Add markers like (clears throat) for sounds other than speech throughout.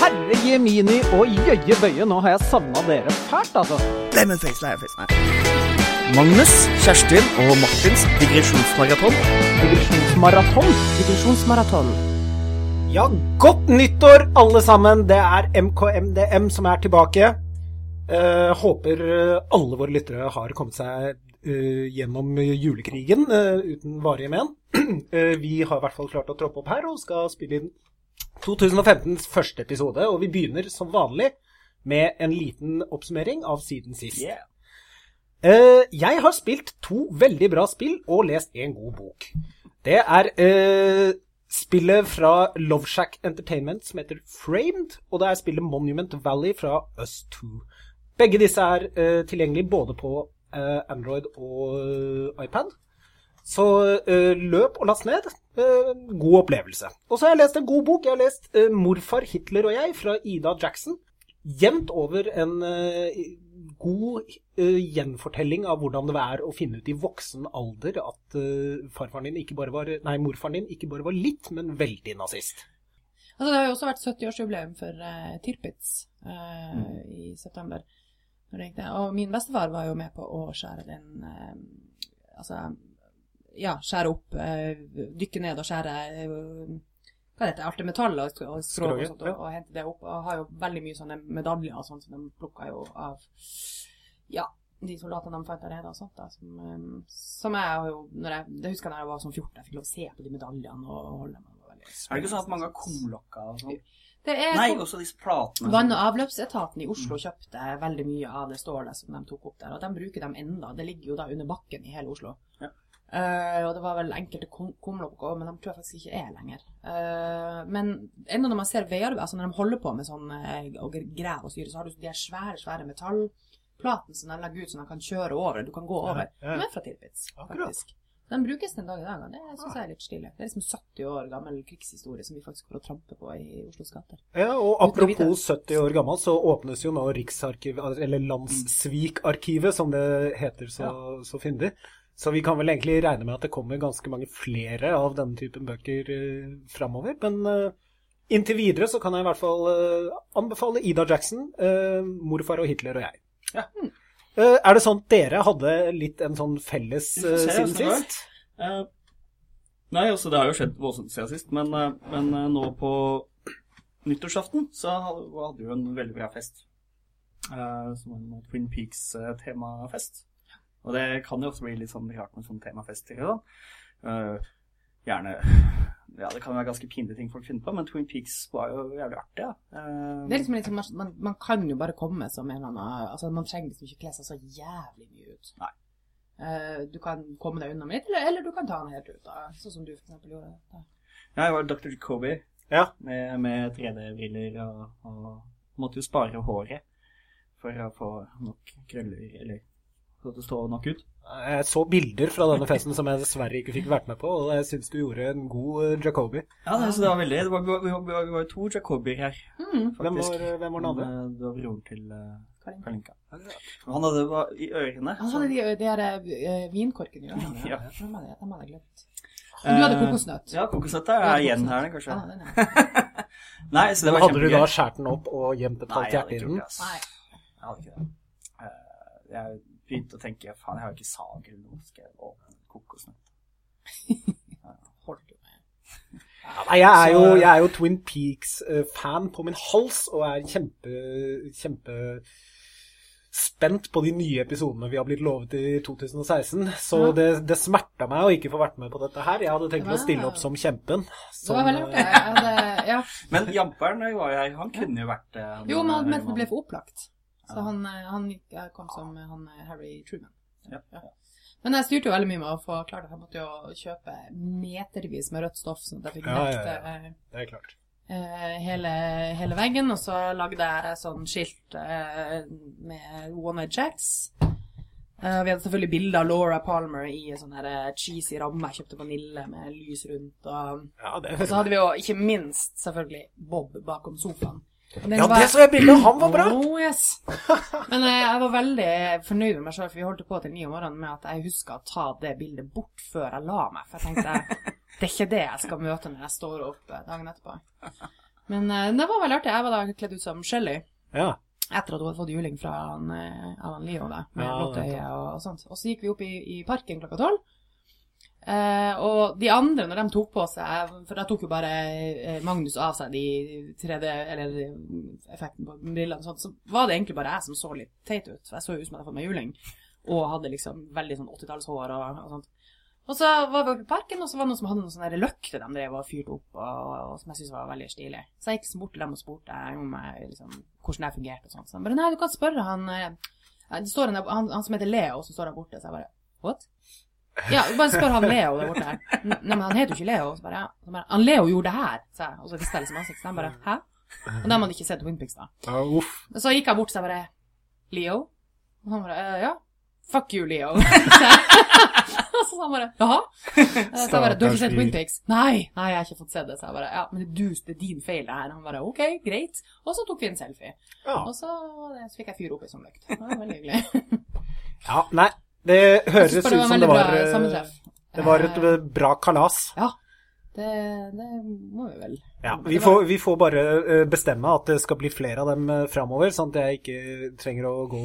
Herre jemini og jøye bøye, nå har jeg savna dere fælt, altså. Lemonface, lemonface. Magnus, Kjerstin og Martins digresjonsmaraton. Digresjonsmaraton. Digresjonsmaraton. Ja, godt nyttår, alle sammen. Det er MKMDM som er tilbake. Eh, håper eh, alle våre lyttere har kommet seg gjennom julekrigen eh, uten varige men. (clears throat) Eh, vi har i hvert fall klart å troppe opp her og skal spille inn 2015s første episode. Og vi begynner som vanlig med en liten oppsummering av siden sist. Eh, jeg har spilt to veldig bra spill og lest en god bok. Det er uh, spillet fra Loveshack Entertainment som heter Framed, og det er spillet Monument Valley fra Us2. Begge disse er uh, tilgjengelige både på eh, Android og eh, iPad. Så eh, løp og last ned. Eh, god opplevelse. Og så har jeg lest en god bok. Jeg har lest eh, 'Morfar, Hitler og jeg' fra Ida Jackson. Jevnt over en eh, god eh, gjenfortelling av hvordan det er å finne ut i voksen alder at eh, farfaren din ikke bare var, nei, morfaren din ikke bare var litt, men veldig nazist. Altså, det har jo også vært 70-årsjubileum for uh, Tirpitz eh, i september. Og min bestefar var jo med på å skjære den eh, Altså, ja, skjære opp, eh, dykke ned og skjære eh, hva heter det, alt det metall og, og skrog og sånt, og, og hente det opp. Og har jo veldig mye sånne medaljer og sånt som de plukka jo av ja, de soldatene de fant der nede og sånt. da, Som, som jeg jo når jeg, Det husker jeg da jeg var sånn 14, jeg fikk lov å se på de medaljene og holde dem. veldig Er det ikke sånn at mange har kumlokka og sånn? Det Nei, også disse platene. Vann- og avløpsetaten i Oslo kjøpte veldig mye av det stålet som de tok opp der, og de bruker dem enda. Det ligger jo da under bakken i hele Oslo. Ja. Uh, og det var vel enkelte kumlokk òg, men de tror jeg faktisk ikke er lenger. Uh, men enda når man ser veiarbeid, altså når de holder på med sånn eh, og graver og styrer, så har du de her svære, svære metallplatene som de legger ut som de kan kjøre over. Du kan gå over. ja. De er fra Tirpitz, Akkurat. Den brukes den dag i dag, og det syns jeg er litt stilig. Det er liksom 70 år gammel krigshistorie som vi faktisk får å trampe på i Oslos gater. Ja, og apropos 70 år gammel, så åpnes jo nå Riksarkivet, eller Landssvikarkivet, som det heter så, så fyndig. Så vi kan vel egentlig regne med at det kommer ganske mange flere av denne typen bøker uh, framover. Men uh, inntil videre så kan jeg i hvert fall uh, anbefale Ida Jackson, uh, 'Morfar og Hitler og jeg'. Ja. Eh, er det sånn at dere hadde litt en sånn felles eh, se siden sist? Uh, nei, altså det har jo skjedd voldsomt siden sist, men, uh, men eh, nå på nyttårsaften så hadde vi jo en veldig bra fest. Eh, som en Twin Peaks-temafest. Og det kan jo også bli litt sånn rart med sånn temafester. og sånn. Gjerne Ja, det kan være ganske pinlige ting folk finner på, men Twin Peaks var jo jævlig artig, ja. Eh, Det er liksom litt sånn, man, man kan jo bare komme som en eller annen altså Man trenger liksom ikke kle seg så jævlig mye ut. Nei. Uh, du kan komme deg unna med litt, eller, eller du kan ta den helt ut. da, Sånn som du for eksempel gjorde. Da. Ja, jeg var Dr. Kobe, Ja. med, med 3D-briller og, og måtte jo spare håret for å få nok krøller, eller så det så nok ut. Jeg så bilder fra denne festen som jeg dessverre ikke fikk vært med på, og jeg syns du gjorde en god eh, Jacobi. Ja, det, det var veldig, det var, vi, var, vi, var, vi var- jo to Jacobier her, Mm. Hvem var, hvem var den andre? Eh, Det var broren til uh, Kalinka. Han hadde var, i ørene. Han hadde de, de her eh, vinkorkene i ørene. (laughs) Ja. Dem hadde, hadde jeg glemt. Og du hadde Eh, kokosnøtt. Ja, kokosnøtt er hadde igjen her, kanskje. Ja, nei, nei. (laughs) Nei, så det var Hadde du da kjempegøy. den opp og gjemt et halvt hjerte hadde i den? Nei. Jeg hadde ikke det. Eh, Jeg begynte å tenke faen, jeg har jo ikke sager eller noe. Skal jeg åpne kokosnøtt? (laughs) Holdt jo med. Ja, Nei, jeg er, jo, jeg er jo Twin Peaks-fan på min hals, og er kjempe, kjempe spent på de nye episodene vi har blitt lovet i 2016. Så Ja. det, det smerta meg å ikke få vært med på dette her. Jeg hadde tenkt var... å stille opp som kjempen. Det var veldig artig. Jeg ja. Men Jamperen var han kunne jo vært eh, Jo, men han han- det ble for opplagt. Så Ja. han, eh, han kom som eh, han eh, Harry Truman. Ja. Men jeg styrte jo veldig mye med å få klart at Jeg måtte jo kjøpe metervis med rødt stoff, sånn at jeg fikk Ja, ja, ja. eh, Det er klart. eh, hele, hele veggen. Og så lagde jeg sånn skilt eh, med One Night Jacks. Eh, vi hadde selvfølgelig bilde av Laura Palmer i sånn her eh, cheesy ramme. Jeg kjøpte vanille med lys rundt. Og, Ja, det og så hadde vi jo ikke minst selvfølgelig Bob bakom sofaen. Ja, var- det så jeg bildet. Han var bra. Oh, yes. Men eh, jeg var veldig fornøyd med meg sjøl, for vi holdt på til ni om morgenen med at jeg huska å ta det bildet bort før jeg la meg. For jeg tenkte det er ikke det jeg skal møte når jeg står opp eh, dagen etterpå. Men eh, det var veldig artig. Jeg var da kledd ut som Shelly. Ja. Etter at hun hadde fått juling fra han Leo da, med Ja, blått øye og, og sånt. Og så gikk vi opp i, i parken klokka tolv. Eh, og de andre, når de tok på seg For da tok jo bare eh, Magnus av seg de 3D, eller eh, effekten på brillene sånt, så var det egentlig bare jeg som så litt teit ut. For jeg så jo ut som jeg hadde fått meg juling. Og hadde liksom veldig sånn 80-tallshår og, og sånt. Og så var vi oppe i parken, og så var det noen som hadde noen sånne løkter de drev og fyrte opp, og, og som jeg syntes var veldig stilig. Så jeg gikk så bort til dem og spurte om jeg, liksom, hvordan det fungerte og sånt. Så bare nei, du kan spørre han en, han, han som heter Leo, som står der borte. Så jeg bare what? Ja, bare spør han Leo der borte. Nei, men han heter jo ikke Leo. Så bare, ja. Så bare, han Leo gjorde det her, sa jeg. Og så visste jeg liksom ansiktet. Han bare hæ? Og de hadde ikke sett Peaks da. Ja, uff. Og så gikk jeg bort, så jeg bare Leo? Og han bare «Eh, ja. Fuck you, Leo. (laughs) Og så sa han bare jaha? Så jeg bare du har ikke sett Peaks? Nei, nei, jeg har ikke fått se det. Så jeg bare ja, men du, det er din feil det her. Han bare ok, greit. Og så tok vi en selfie. Ja. Og så, så fikk jeg fyr opp i sånn løkt. Det var veldig hyggelig. ja, nei. Det høres ut som det var eh. Det var et Eh, bra kalas. Ja, det, det må vi vel. Ja, vi får, vi får bare eh, bestemme at det skal bli flere av dem framover, sånn at jeg ikke trenger å gå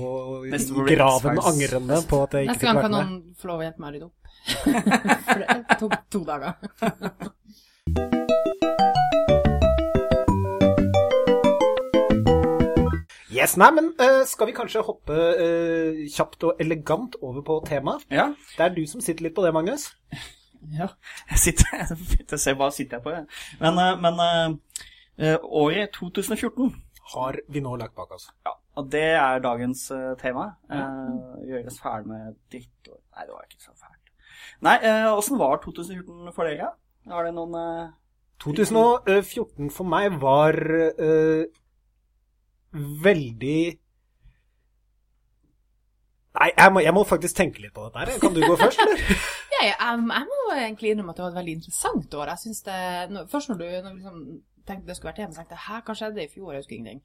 i graven angrende på at jeg ikke Neste gang kan noen få lov å hjelpe meg å rydde opp. (laughs) For det tok to dager. (laughs) Yes, nei, men uh, skal vi kanskje hoppe uh, kjapt og elegant over på temaet? Ja. Det er du som sitter litt på det, Magnus. (laughs) ja. Jeg sitter (laughs) Jeg ser hva sitter jeg på, jeg. Men, uh, men året 2014 Har vi nå lagt bak oss. Ja, og det er dagens tema. Uh, gjøres ferdig med drittår Nei, det var ikke så fælt. Nei, uh, åssen var 2014 for dere? Har det noen eh, 2014 for meg var eh, veldig Nei, jeg må, jeg må faktisk tenke litt på dette her. Kan du gå først, eller? (laughs) Ja, jeg, jeg, jeg må egentlig innrømme at det var et veldig interessant år. Jeg synes det, når, Først når du når vi liksom tenkte det skulle vært hjemme, så tenkte jeg hæ, hva skjedde i fjor? Jeg husker ingenting.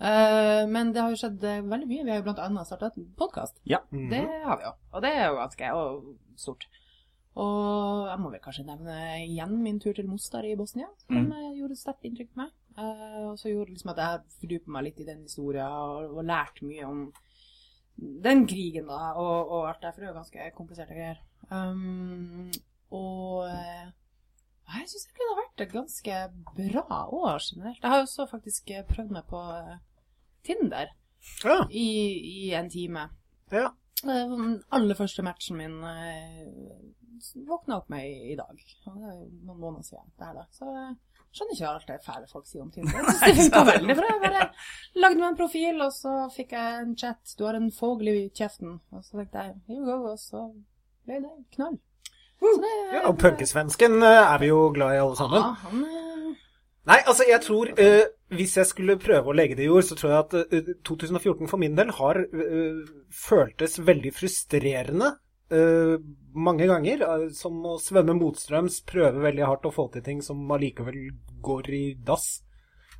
Uh, men det har jo skjedd eh, veldig mye. Vi har jo blant annet startet en podkast. Ja. Det har vi jo. Og det er jo ganske og stort. Og jeg må vel kanskje nevne igjen min tur til Mostar i Bosnia, som Mm. gjorde sterkt inntrykk på meg. Eh, og så gjorde det liksom at jeg fordypet meg litt i den historien og, og lærte mye om den krigen da, og, og alt det, for det er jo ganske kompliserte greier. Um, og eh, jeg syns egentlig det har vært et ganske bra år generelt. Jeg har jo også faktisk eh, prøvd meg på Tinder Ja. i, i en time. ja. Den aller første matchen min våkna opp med i, i dag. Det er jo noen måneder siden. Det her da. Så skjønner ikke alt det fæle folk sier om Tinder. (laughs) Jeg synes det funka veldig bra. Jeg bare lagde meg en profil, og så fikk jeg en chat. Du har en fogel i kjeften. Og så tenkte jeg here we go, og så ble det knall. Det, ja og punkesvensken eh, er vi jo glad i alle sammen. Ja, han eh, Nei, altså jeg tror uh, Hvis jeg skulle prøve å legge det i ord, så tror jeg at uh, 2014 for min del har uh, føltes veldig frustrerende eh, mange ganger. eh, som å svømme motstrøms, prøve veldig hardt å få til ting som allikevel går i dass.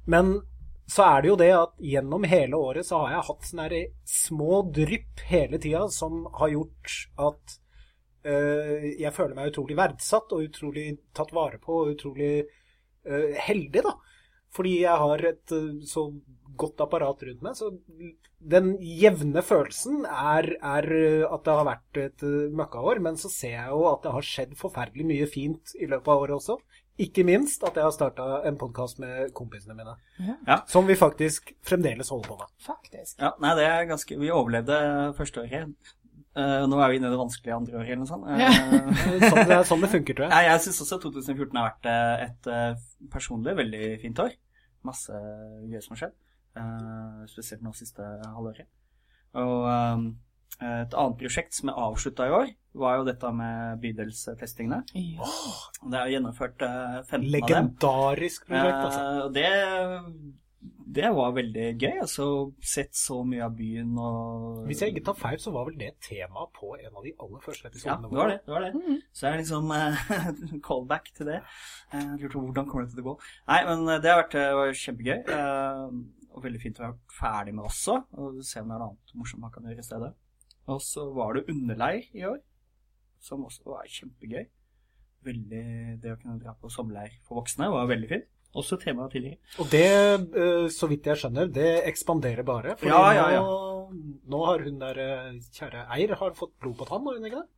Men så er det jo det at gjennom hele året så har jeg hatt sånne små drypp hele tida som har gjort at uh, jeg føler meg utrolig verdsatt og utrolig tatt vare på og utrolig heldig, da. Fordi jeg har et så godt apparat rundt meg. Så den jevne følelsen er, er eh, at det har vært et uh, møkkaår. Men så ser jeg jo at det har skjedd forferdelig mye fint i løpet av året også. Ikke minst at jeg har starta en podkast med kompisene mine. Ja. Som vi faktisk fremdeles holder på med. faktisk Ja, nei, det er ganske Vi overlevde første året. Uh, nå er vi inne i det vanskelige andre året eller noe sånt. Eh, Sånn det er sånn det funker, tror jeg. Ja, jeg syns også 2014 har vært eh, et eh, personlig veldig fint år. Masse gøy som har skjedd. Eh, spesielt nå siste halvåret. Og eh, et annet prosjekt som er avslutta i år, var jo dette med bydelstestingene. ja. Det er gjennomført eh, 15 av dem. Legendarisk prosjekt, altså. Eh, det det var veldig gøy. Altså, sett så mye av byen og Hvis jeg ikke tar feil, så var vel det tema på en av de aller første Ja, det var det. det, var det. Så jeg er liksom (laughs) uh, callback til det. Eh, Jeg lurte på hvordan kommer det til å gå. Nei, men eh, det har vært det var kjempegøy. eh, Og veldig fint å være ferdig med også, og se om det er noe annet morsomt man kan gjøre i stedet. Og så var det underleir i år, som også var kjempegøy. Veldig, Det å kunne dra på sommerleir for voksne var veldig fint. Også temaet tidligere. Og det, eh, så vidt jeg skjønner, det ekspanderer bare. For Ja, ja, ja. Nå, nå har hun der eh, kjære Eir har fått blod på tann, har hun ikke det?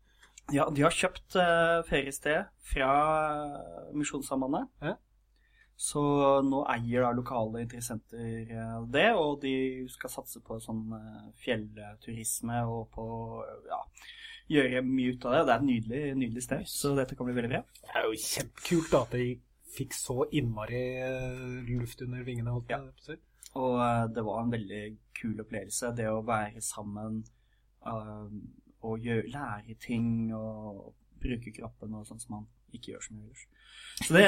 Ja, de har kjøpt uh, feriested fra eh, Misjonssambandet. Ja. Så nå eier da lokale interessenter eh, det, og de skal satse på sånn eh, fjellturisme og på ja, gjøre mye ut av det. Det er et nydelig, nydelig sted, så dette kan bli veldig bra. Det er jo kjempekult da, at de fikk så innmari eh, luft under vingene. holdt Ja. Og det var en veldig kul opplevelse, det å være sammen og gjøre, lære ting og bruke kroppen og sånn som man ikke gjør så mye ellers. Så det,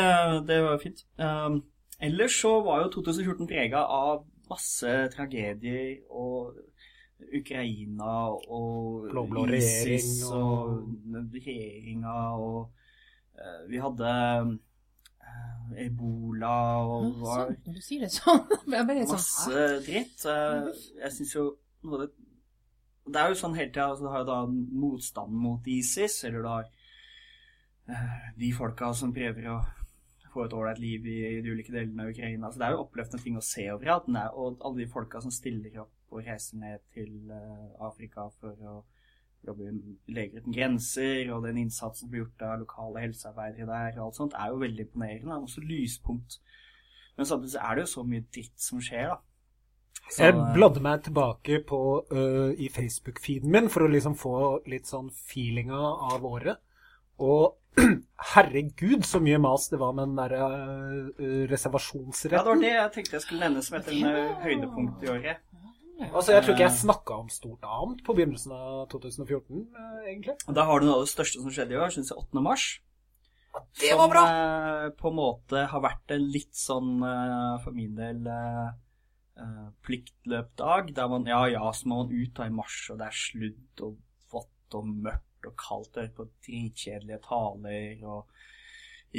det var fint. Um, ellers så var jo 2014 prega av masse tragedier og Ukraina og Blå-blå ISIS regjering og, og- regjeringa og uh, Vi hadde uh, ebola og var Sånn, du sier det sånn. (laughs) Sånn? Masse dritt. Uh, Jeg syns jo noe av det Det er jo sånn hele tida altså, Du har jo da motstand mot ISIS, eller du har de folka som prøver å få et ålreit liv i de ulike delene av Ukraina. Så det er jo oppløftende ting å se overalt. Den er- Og alle de folka som stiller opp og reiser ned til eh, Afrika for å jobbe i Leger uten grenser, og den innsatsen som blir gjort av lokale helsearbeidere der, og alt sånt, er jo veldig imponerende. Det er også lyspunkt. Men samtidig så er det jo så mye dritt som skjer, da. Så, Jeg bladde meg tilbake på, uh, i Facebook-feeden min for å liksom få litt sånn feelinga av året. Og (clears throat) herregud, så mye mas det var med den der reservasjonsretten. Ja, det var det jeg tenkte jeg skulle nevne som et eh, høydepunkt i året. Altså, Jeg tror ikke jeg snakka om stort annet på begynnelsen av 2014, øh, egentlig. Og Da har du noe av det største som skjedde i år, syns jeg, 8. mars. Ja, Det var bra! Som eh, på en måte har vært en litt sånn, eh, for min del, eh, eh, pliktløpdag. Der man, ja ja, så må man ut da i mars, og det er sludd og vått og mørkt og kaldt, og høre på dritkjedelige taler og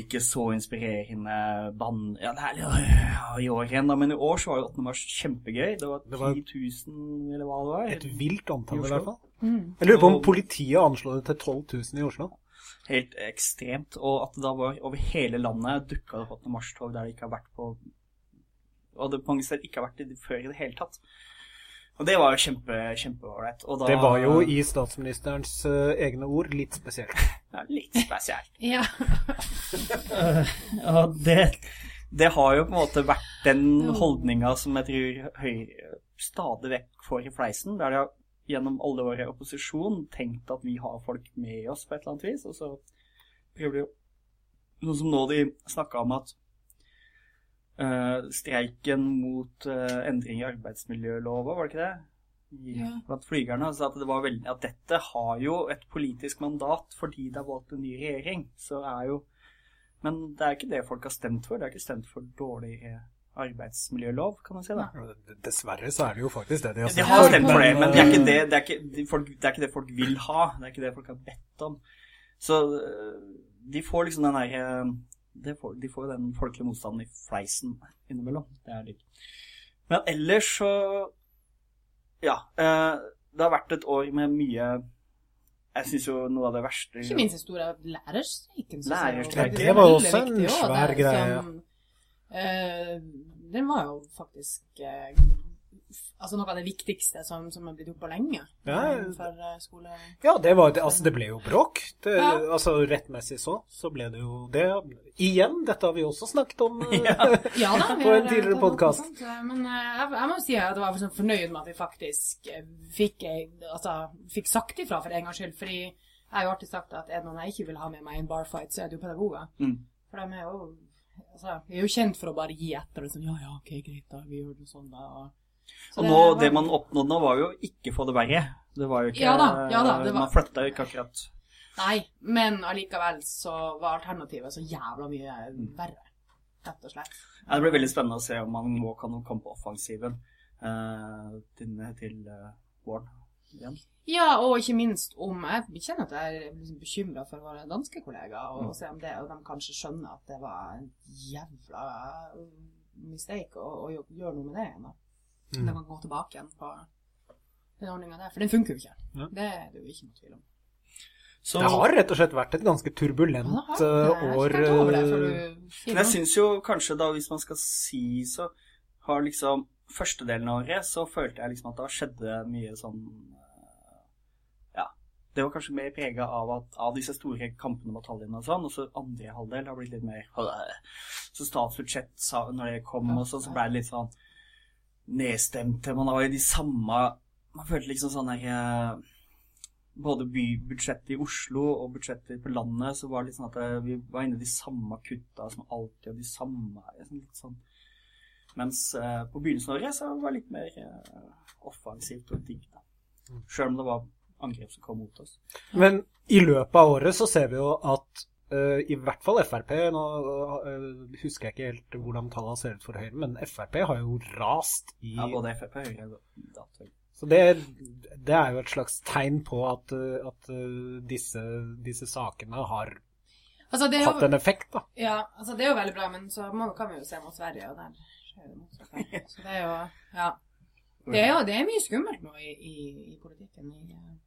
ikke så inspirerende band... Ja, det er litt i år igjen, da, men i år så var jo 8. mars kjempegøy. Det var Det var- 10 000, eller hva det var. Et vilt antall, I i hvert fall. Mm. Jeg lurer på om politiet anslår det til 12 000 i Oslo. Helt ekstremt. Og at det da var over hele landet dukket det opp 8. mars-tog der det ikke har vært på Og det på mange steder ikke har vært det før i det hele tatt. Og det var jo kjempe, kjempeålreit. Da Det var jo i statsministerens uh, egne ord litt spesielt. (laughs) ja, Litt spesielt. Ja. (laughs) Ja, det, det har jo på en måte vært den holdninga som jeg tror Høyre stadig vekk får i fleisen. Der de har gjennom alle år i opposisjon tenkt at vi har folk med oss på et eller annet vis, og så prøver de jo Sånn som nå de snakka om at streiken mot eh, endring i arbeidsmiljølova, var det ikke det? I, Ja. Blant flygerne. sa at, det var veldig, at dette har jo et politisk mandat fordi det er valgt en ny regjering. Så er jo Men det er ikke det folk har stemt for. Det er ikke stemt for dårligere arbeidsmiljølov, kan man si. da. Dessverre så er det jo faktisk det de har stemt for. De har stemt for det, men det er ikke det, det, er ikke, de folk, det er ikke det folk vil ha. Det er ikke det folk har bedt om. Så de får liksom den derre de får, de får jo den folkelige motstanden i fleisen innimellom. Det er digg. Men ellers så Ja. eh, det har vært et år med mye Jeg syns jo noe av det verste Ikke minst den store lærerstreiken. synes Lærerstreiken. Det var jo også en viktig, svær greie, som, eh, den var jo faktisk eh, altså noe av det viktigste som, som er blitt gjort på lenge Ja. eh, for eh, skole... Ja, det, var, det, altså, det ble jo bråk. Det, Ja. Altså rettmessig så, så ble det jo det. Igjen, dette har vi også snakket om. øh, (laughs) Ja. Ja da, På en eh, tidligere podkast. eh, Men eh, jeg, jeg må si at jeg var sånn fornøyd med at vi faktisk eh, fikk, eh, altså, fikk sagt ifra for en gangs skyld. Fordi jeg har jo alltid sagt at er det noen jeg ikke vil ha med meg i en barfight, så er det jo pedagoger. Mm. For de er jo altså, Vi er jo kjent for å bare gi etter. Og sånn, ja, ja, ok, greit, da. Vi gjør det sånn, da. Og, så Og nå, var- det man oppnådde nå, var jo ikke få det verre. Det var jo ikke Ja da, ja da, var- Man flytta jo ikke akkurat Nei, men allikevel så var alternativet så jævla mye verre. rett og slett. Ja, det blir veldig spennende å se om man nå kan komme på offensiven uh, til, til uh, våren igjen. Ja, og ikke minst om Jeg kjenner at jeg er liksom bekymra for våre danske kollegaer, og, Mm. se om det, og de kanskje skjønner at det var en jævla mistake å, å gjø- gjøre noe med det igjen. Mm. Da kan gå tilbake igjen på den ordninga der, for den funker jo ikke. Ja. Det er det jo ikke noe tvil om. Så, Det har rett og slett vært et ganske turbulent Ja, det har eh, det. år. Det eh, du Men jeg syns jo kanskje da, hvis man skal si så, har liksom Første delen av året så følte jeg liksom at da skjedde mye sånn eh, Ja. Det var kanskje mer prega av at av disse store kampene og bataljene og sånn, og så andre halvdel har blitt litt mer Så statsbudsjett når det kom og sånn, så ble det litt sånn nedstemte. Man var i de samme Man følte liksom sånn der eh, både bybudsjettet i Oslo og budsjettet på landet, så var det litt sånn at eh, vi var inne i de samme kutta som alltid, og de samme liksom litt sånn. Mens eh, på begynnelsen av året så var det litt mer eh, offensivt og digg, da. Sjøl om det var angrep som kom mot oss. Men i løpet av året så ser vi jo at i hvert fall Frp Nå eh, husker jeg ikke helt hvordan tallene ser ut for Høyre, men Frp har jo rast i Ja, både Frp og Høyre. Så det, det er jo et slags tegn på at, eh, at eh, disse, disse sakene har Altså, det er hatt en effekt, da. ja, altså, det er jo veldig bra, men så må, kan vi jo se mot Sverige, og der skjer det motsatte. (laughs) Så det er jo Ja. Det er jo det er mye skummelt nå i, i, i politikken. I, eh,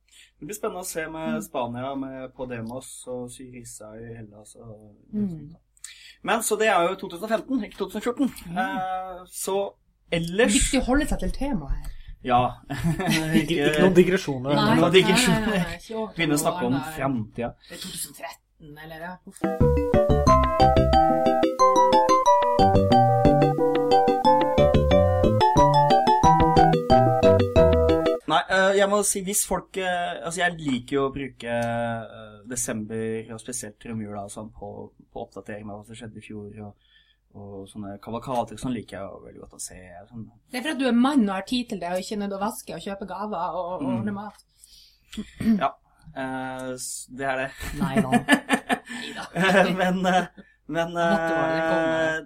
Det blir spennende å se med Spania, med Podemos og Syriza i Hellas og Mm. Men så det er jo 2015, ikke 2014. Eh, så ellers Viktig å holde seg til temaet her. Ja. (laughs) Ikke, ikke noen digresjoner. Nei. noen det var digresjoner. Begynne å snakke om framtida. Det er 2013, eller ja. Jeg må si hvis folk eh, Altså, jeg liker jo å bruke eh, desember, og spesielt romjula, sånn, på, på oppdatering av hva som skjedde i fjor, og, og sånne kavalkader. Sånn liker jeg jo veldig godt å se. Sånn. Det er for at du er mann og har tid til det, og ikke nødt å vaske og kjøpe gaver og, og Mm. ordne mat. (clears throat) Ja. eh, det er det. Nei da. men men eh,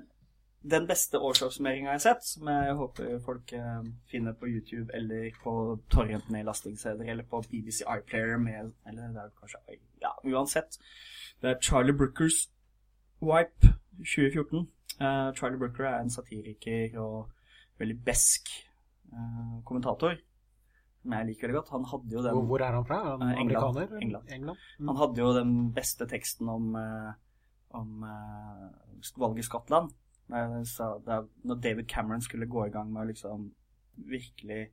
den beste årsoppsummeringa jeg har sett, som jeg håper folk eh, finner på YouTube eller på torrent-nedlastingssteder eller på BBC iPlayer med Eller det er kanskje Ja, uansett. Det er Charlie Brookers Wipe 2014. Eh, Charlie Brooker er en satiriker og veldig besk eh, kommentator. Som jeg liker veldig godt. Han hadde jo den Hvor, er han fra? Han Eh, England. amerikaner? England. England? Mm. han hadde jo den beste teksten om, om valget i Skottland. Når David Cameron skulle gå i gang med å liksom virkelig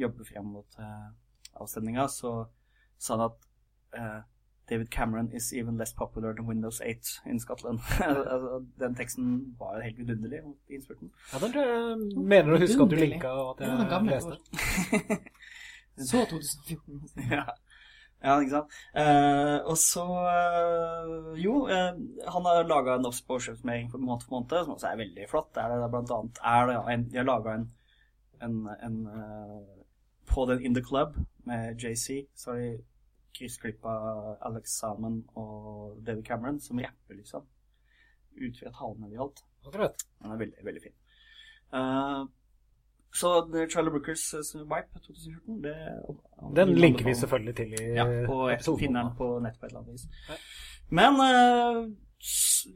jobbe frem mot uh, avstemninga, så sa han at uh, David Cameron is even less popular than Windows 8 in Scotland. (laughs) altså, den teksten var helt vidunderlig i innspurten. Ja, den tror jeg mener å huske at du linket og at jeg ja, leste. (laughs) Så 2014. altså. ja. Ja, ikke sant. Eh, og så eh, Jo, eh, han har laga en årsoppsummering for måned for måned, som også er veldig flott. er det blant annet er det en, De har laga en, en, en eh, På den In The Club med JC, så har de kryssklippa Alex Salmon og David Cameron, som rapper, liksom. Utvidet halene de holdt. Akkurat. Den er veldig, veldig fin. Eh, så er Charlie Brookers uh, Vipe 2014, det Den linker vi selvfølgelig til i ja, og jeg episoden. finner den på nett på et eller annet vis. Ja. Men eh,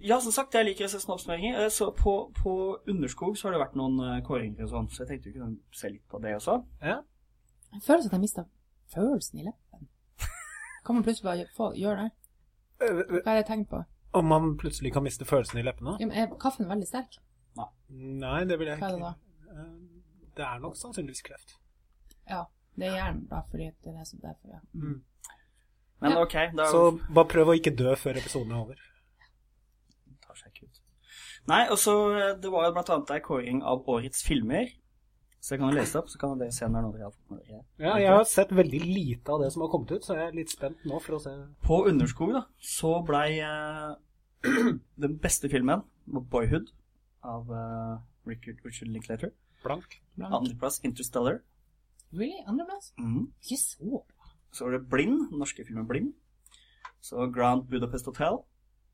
ja, som sagt, jeg liker å se snobbsmøringer. Eh, Så på, på Underskog så har det vært noen eh, kåringer og sånn, så jeg tenkte vi kunne se litt på det også. Ja. Jeg føler at jeg mista følelsen i leppen. Kan man plutselig bare få, gjøre det? Eh, Hva er det tegn på? Om man plutselig kan miste følelsen i leppene? Ja, men Er kaffen veldig sterk? Nei, det vil jeg ikke. Hva er det da? Det er nok sannsynligvis kreft. Ja, det er gjerne da, fordi det er som derfor, ja. Mm. Men Ja. ok, da Så bare prøv å ikke dø før episoden er over. Det tar seg ikke ut. Nei, og så eh, Det var jo blant annet en kåring av årets filmer. Så jeg kan lese det opp, så kan dere se når dere har fått med dere. Ja, jeg har sett veldig lite av det som har kommet ut, så jeg er litt spent nå for å se. På Underskog da, så ble uh, (clears throat) den beste filmen Boyhood av uh, Richard, Richard Linklater. Blank. Blank. Andreplass Interstellar. Really? Andreplass? Mm. Ikke så bra. Så var det Blind, den norske filmen Blind. Så Grand Budapest Hotel.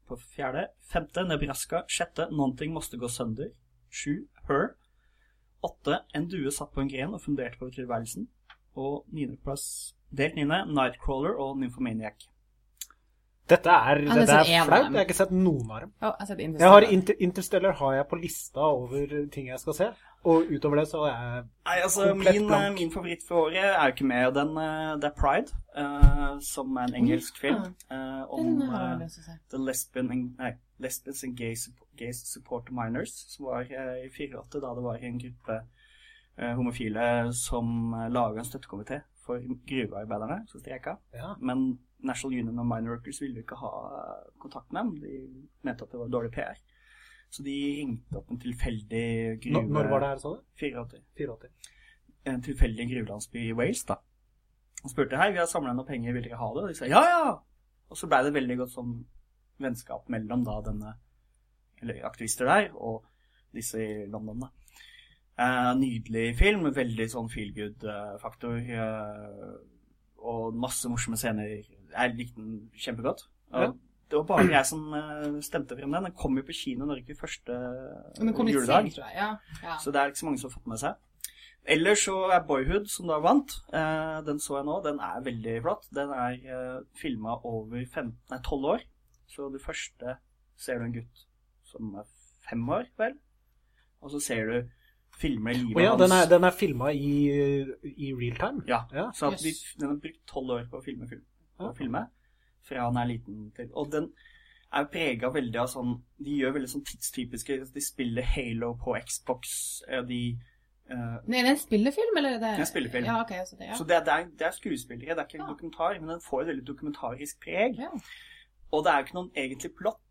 på fjerde. Femte Nebraska. Sjette Nothing måste gå sønder. Sju Her. Åtte En due satt på en gren og funderte på tilværelsen. Og niendeplass Delt niende Nightcrawler og Nymphomaniac. Dette er, dette er flaut. Jeg har ikke sett noen av dem. Oh, jeg har sett Jeg har Interstellar. Inter Interstellar har jeg på lista over ting jeg skal se. Og utover det så er jeg Nei, altså, min, blank. min favoritt for året er jo ikke med. Den, eh, det er Pride, uh, som er en engelsk film uh, om eh, se. The Lesbian nei, Lesbians and Gay, Gays Support Minors, som var eh, i 84, da det var en gruppe eh, homofile som uh, laga en støttekomité for gruvearbeiderne som streika. ja. Men National Union of Mine Workers ville ikke ha eh, kontakt med dem. De mente at det var dårlig PR. Så de ringte opp en tilfeldig gruve... Når, når var det her, sa du? 84 84. en tilfeldig gruvelandsby i Wales, da. Og spurte hei, vi har samlet noen penger, vil dere ha det? Og de sa ja, ja! Og så ble det veldig godt sånn vennskap mellom da denne Eller aktivister der og disse i London, da. Eh, nydelig film, veldig sånn feel good-faktor. Eh, og masse morsomme scener. Jeg likte den kjempegodt. Ja. Det var bare jeg som eh, stemte frem den. Den kom jo på kino Norge første juledag den kom litt juledag. sent, tror jeg. Ja. ja. Så det er ikke så mange som har fått med seg. Ellers så er Boyhood, som da vant, eh, den så jeg nå, den er veldig flott. Den er eh, filma over 15, nei, 12 år. Så det første ser du en gutt som er fem år, vel. Og så ser du filmer livet Å ja, hans. den er, den er filma i, i real time? Ja, Ja. så yes. de, den har brukt tolv år på å filme, film, på Ja. filme. Fra han er liten til Og den er prega veldig av sånn De gjør veldig sånn tidstypiske De spiller Halo på Xbox. eh, De uh, Nei, er det en spillefilm, eller er det Det er en spillefilm. Ja, ok, så det, ja. Så det, er- det, er, det er skuespillere, det er ikke en Ja. dokumentar, men den får et veldig dokumentarisk preg. ja. Og det er jo ikke noen egentlig plott.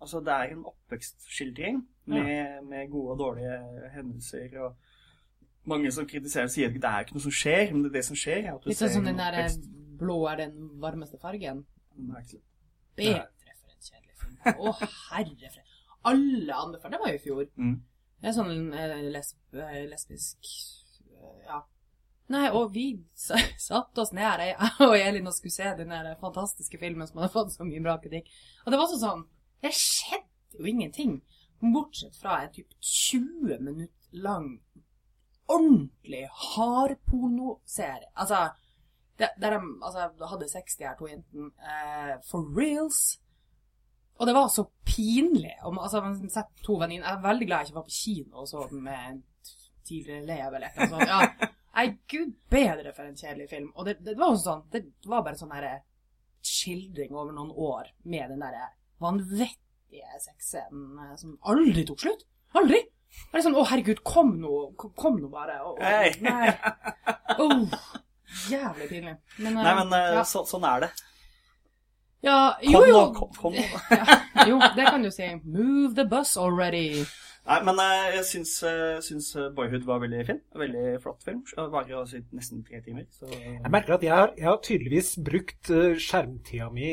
Altså, det er en oppvekstskildring med, med gode og dårlige hendelser og mange som kritiserer sier at det er ikke noe som skjer, men det, er det som skjer, er at du Litt sånn som en den der eh. Blå er den varmeste fargen. Bedre for en kjedelig film. Å, herre fred. Alle anbefaler Det var jo i fjor. Mm. Det er sånn en lesb, eh, lesbisk eh, Ja. Nei, og vi satt satte oss ned, jeg og Elin, og skulle se den der fantastiske filmen som hadde fått så mye bra kritikk. Og det var så sånn Det skjedde jo ingenting. Bortsett fra en typ 20 minutter lang ordentlig hardpornoserie. Altså der, der de altså, hadde sex, de her to jentene. Uh, for reals. Og det var så pinlig. Og, altså, man har sett to venninner Jeg er veldig glad jeg ikke var på kino og så den med en tidligere elev eller noe sånt. Ja. Nei, gud bedre for en kjedelig film. Og det, det var jo sånn Det var bare sånn herre skildring over noen år med den derre vanvittige sexscenen eh, som aldri tok slutt. Aldri! Bare sånn Å, herregud, kom nå. Kom, kom nå bare. Og, og, nei. Oh, jævlig pinlig. Men, eh, Nei, men eh, ja. så, sånn er det. ja, Kom jo, Kom nå, kom, kom nå. (laughs) Ja, jo, det kan du si. Move the bus already. Nei, men eh, jeg syns, eh, syns eh, Boyhood var veldig fin. Veldig flott film. Varer også i nesten tre timer. Så Jeg merker at jeg har, jeg har tydeligvis brukt eh, skjermtida mi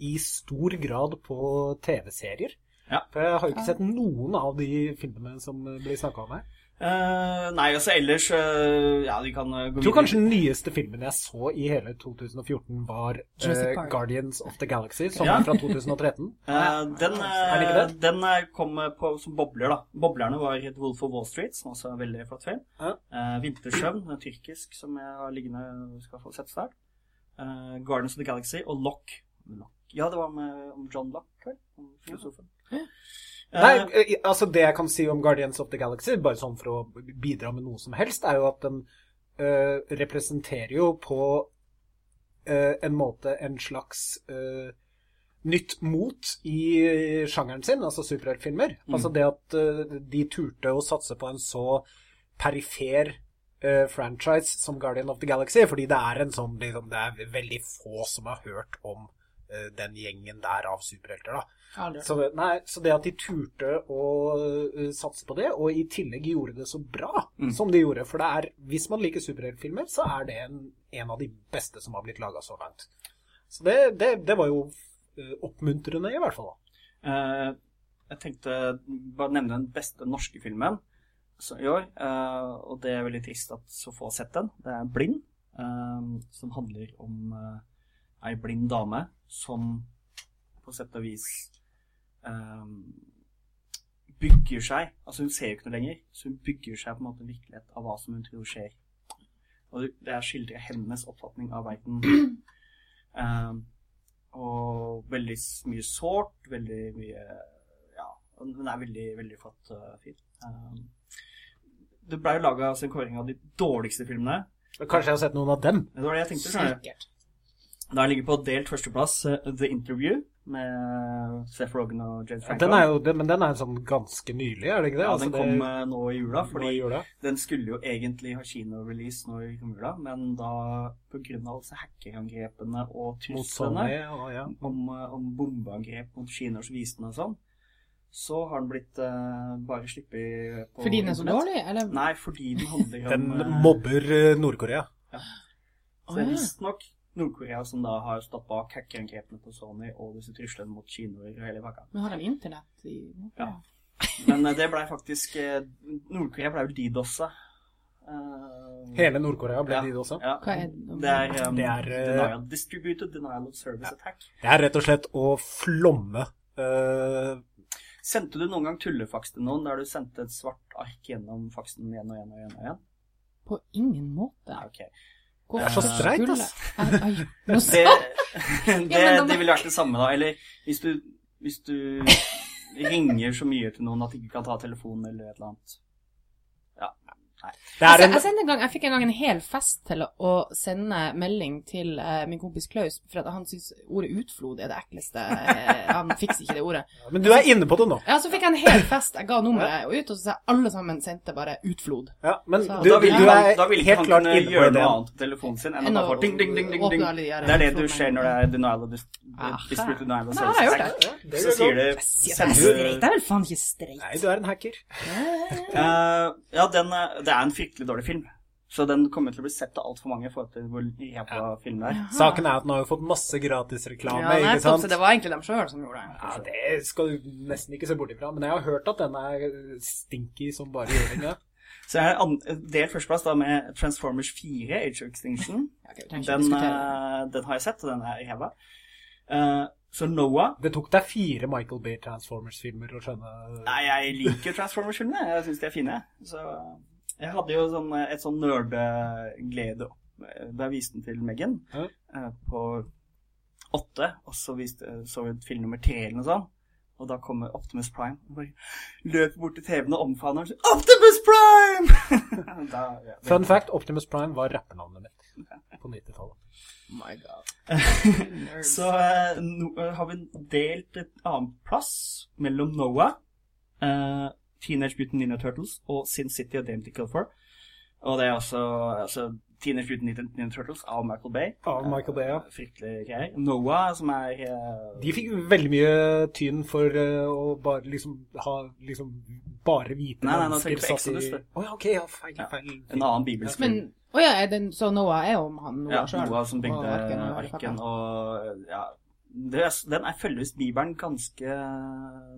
i stor grad på TV-serier. Ja. For jeg har jo ikke sett noen av de filmene som eh, blir snakka om her. Eh, Nei, altså ellers uh, Ja, vi kan uh, gå Jeg tror kanskje den nyeste filmen jeg så i hele 2014, var Guardians of the Galaxy, som Ja. er fra 2013. (laughs) Eh, den, det ikke det? den kom på, som bobler, da. Boblerne var et Wolf of Wall Street, som også er en veldig flott film. Ja. Vintersøvn, tyrkisk, som jeg har liggende skal få sett snart. Eh, Guardians of the Galaxy og Lock. Lock. Ja, det var med om John Lock, vel? Om filosofen. Eh, Nei, eh, altså Det jeg kan si om Guardians of the Galaxy, bare sånn for å bidra med noe som helst, er jo at den uh, representerer jo på uh, en måte en slags uh, nytt mot i sjangeren sin, altså superheltfilmer. Altså det at eh, de turte å satse på en så perifer eh, franchise som Guardian of the Galaxy, fordi det er en sånn liksom, Det er veldig få som har hørt om eh, den gjengen der av superhelter, da. Så det, nei, så det at de turte å uh, satse på det, og i tillegg gjorde det så bra Mm. som de gjorde For det er, hvis man liker superheltfilmer, så er det en, en av de beste som har blitt laga så langt. Så det, det, det var jo uh, oppmuntrende, i hvert fall. da. Uh, jeg tenkte bare nevne den beste norske filmen så, i år. eh, og det er veldig trist at så få har sett den. Det er 'Blind', eh, som handler om eh, ei blind dame som på sett og vis um, bygger seg Altså, hun ser jo ikke noe lenger, så hun bygger seg på en måte virkelighet av hva som hun tror skjer. Og det- er skildrer hennes oppfatning av verden. Um, (clears throat) og veldig mye sårt, veldig mye Ja, den er veldig, veldig flott uh, film. Um, det ble jo laga en kåring av de dårligste filmene. Kanskje jeg har sett noen av dem. Det var det jeg tenkte. Sikkert. Da ligger på delt førsteplass eh, The Interview med Seth Rogen og James Franco. Den er jo, men den er sånn ganske nylig, er det ikke det? ja, Altså, den kom det... nå i jula, fordi i jula. den skulle jo egentlig ha kino-release nå i jula, men da på grunn av disse hackerangrepene og og ja. om, eh, om bombeangrep mot kinoer visene og sånn, så har den blitt uh, bare slippet på Fordi den er så dårlig, eller? Nei, fordi den handler om Den eh, mobber Nordkorea. Ja. Så det er visstnok Nord-Korea som da har stått bak hackerangrepene på Sony og disse truslene mot kinoer og hele pakka. Men har de internett i Ja. Men eh, det ble faktisk Nordkorea Nord-Korea blei vel DDoS-a. Eh, Hele Nord-Korea ble ja, DDoS-a? Ja. Hva er det? Det er, um, Det er, eh, denial, Distributed Denial of Service Attack. Det er rett og slett å flomme uh, Sendte du noen gang tullefaks til noen der du sendte et svart ark gjennom faksen igjen og igjen og igjen? og igjen? På ingen måte. Nei, ok. Det er så streit, noe (laughs) Det, (laughs) det, det ville vært det samme, da. Eller hvis du, hvis du (laughs) ringer så mye til noen at de ikke kan ta telefonen eller et eller annet. Er en jeg, gang, jeg fikk en gang en hel fest til å sende melding til uh, min kompis Klaus, for at han syns ordet utflod er det ekleste. Eh, han fikser ikke det ordet. Men du er inne på det nå. Ja, så fikk jeg en hel fest. Jeg ga nummeret ut, og så sa alle sammen sendte bare utflod. Ja, men Så- du, da du er da vil helt klart inne på gjøre noe annet på telefonen sin enn å bare få ding, ding, ding, ding, ding. de Det er det du ser når det er denial of dispute denial of Nei, jeg har service gjort. Ja, det Så gjør sier det sender er du Det er vel faen ikke streit. Nei, du er en hacker. Eh, Ja, den, er- det er en fryktelig dårlig film. Så den kommer til å bli sett av altfor mange i forhold til hvor ræva film filmen er. (laughs) Saken er at den har jo fått masse gratisreklame, Ja, ikke sant? Ja, det var egentlig dem sjøl som gjorde det. Ja, det skal du nesten ikke se bort ifra. Men jeg har hørt at den er stinky som bare juling. (laughs) Ja. Så jeg har delt førsteplass da med Transformers 4, Age of Extinction. Ja, ok, vi trenger ikke Den, eh, den har jeg sett, og den er ræva. Uh, Så Noah Det tok deg fire Michael Bay Transformers-filmer å skjønne Nei, jeg liker Transformers-filmene. Jeg syns de er fine. Så jeg hadde jo sånn, et sånn nerdeglede opp da jeg viste den til Megan Ja. eh, på åtte, og så viste, så vi film nummer tre eller noe sånt. Og da kommer Optimus Prime og bare løper bort til TV-en og omfavner den. Optimus Prime! (laughs) da, ja, Fun fact, Optimus Prime var rappernavnet mitt på 90-tallet. My god. (laughs) Så eh, no, eh, har vi delt et annet plass mellom Noah, eh, Teenage Mutant Ninja Turtles og Sin City og Dame to Kill For. Og det er også altså, Teenage Mutant Ninja, Ninja Turtles av Michael Bay. Av Michael Bay, ja. Eh, Fryktelig greier. Noah, som er Uh... De fikk veldig mye tyn for uh, å bare liksom ha liksom bare hvite Nei, nei, nå mennesker tenker jeg på satt i Exodus, du. Ja, ok, ja, feil, Ja, feil. en annen bibelsk Men, å ja, er den, så Noah er om han Ja, selv? Ja, Noah som bygde arken, og ja det, er- Den er følges Bibelen ganske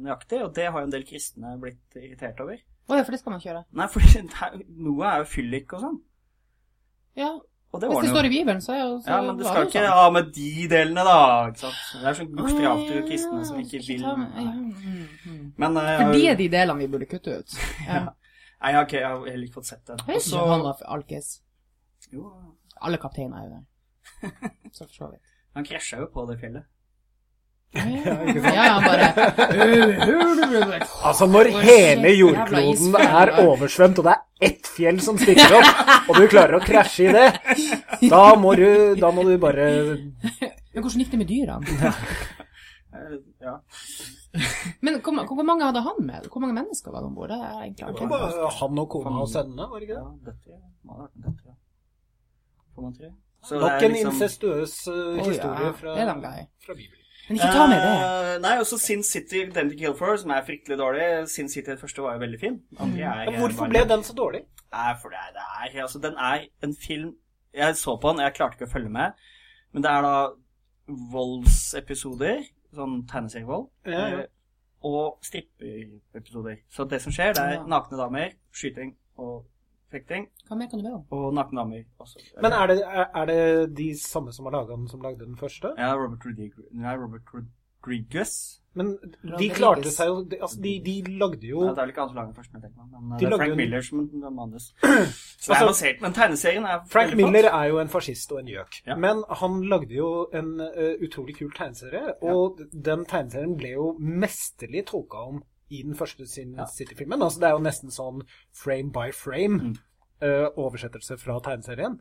nøyaktig, og det har jo en del kristne blitt irritert over. Å ja, for det skal man ikke gjøre. Nei, for noe Noah er jo fyllik og sånn. Ja, Og det hvis det står i Bibelen, så er jo så Ja, men du skal ikke sånn. ha med de delene, da. Ikke sant? Det er sånn Å, kristne som ikke vil ja, mm, mm. Men uh, For de er de delene vi burde kutte ut. Ja. (laughs) Nei, ikke, jeg har heller ikke fått sett den. Vet ikke han var alkis. Jo, Alle kapteiner er jo det. (laughs) Så for så vidt. han krasja jo på det fjellet. Ja, (laughs) ja, han bare Altså, når hele jordkloden er oversvømt, og det er ett fjell som stikker opp, og du klarer å krasje i det, da må du, da må du bare Men hvordan gikk det med dyra? Eh, Ja. Men hvor, hvor mange hadde han med? Hvor mange mennesker var det om bord? Han og kona og sønnene, var det ikke det? dette en dette, ja. Får man tro. Det Nok en liksom- incestuøs uh, ja, historie fra Bibelen. Men ikke ta med det. Uh, nei, også Sin City, den til Kill For, som er fryktelig dårlig. Sin City, den første, var jo veldig fin. Er, eh, hvorfor ble den så dårlig? Nei, for det er, det er Altså, den er en film Jeg så på den, jeg klarte ikke å følge med. Men det er da voldsepisoder, sånn tegneserievold, Ja, ja. eh, og strippeepisoder. Så det som skjer, det er nakne damer, skyting og fekting, Hva mer kan du be om? og nakne damer også. Men er det, er, er det de samme som har laga den, som lagde den første? Ja, Robert Rodriguez Nei, Robert Rodriguez. Men de Rodriguez. klarte seg jo de- Altså, de, de lagde jo Ja, det er vel ikke han som lager den første, men men De det er Frank Miller som er manus. (clears throat) Så Altså, basert, men tegneserien er Frank. Miller er jo en fascist og en gjøk. Ja. Men han lagde jo en uh, utrolig kul tegneserie, og den tegneserien ble jo mesterlig tolka om i den første Sin Ja. City-filmen. Altså, det er jo nesten sånn frame by frame Mm. uh, oversettelse fra tegneserien.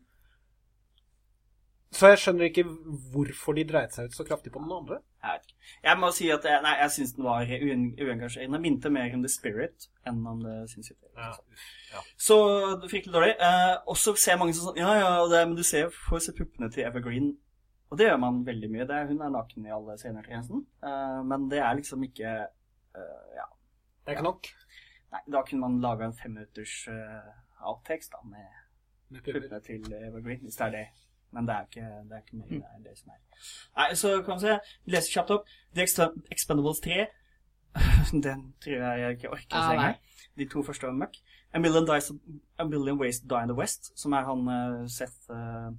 Så jeg skjønner ikke hvorfor de dreit seg ut så kraftig på den andre. Jeg. Jeg må si at jeg, nei, jeg syns den var uengasjerende. Den Minte mer om The Spirit enn om The Sin City. Så det er fryktelig dårlig. Eh, og så ser mange som sånn Ja, ja, det, men du ser, får se puppene til Evergreen. Og det gjør man veldig mye. Det er, hun er naken i alle scener til Jensen. Eh, men det er liksom ikke eh, Ja. Det er ikke nok. Nei, da kunne man laga en femminutters uh, outtakes da, med med puppene til Evergreen, hvis det er det. Men det er ikke, det er ikke mye, det er det som er. Nei, så kan vi se. leser kjapt opp. The Expendables 3. (laughs) Den tror jeg jeg ikke orker å Ah, se nei. engang. De to første var møkk. A Million, A Million Ways to Die in the West, som er han uh, Seth, eh,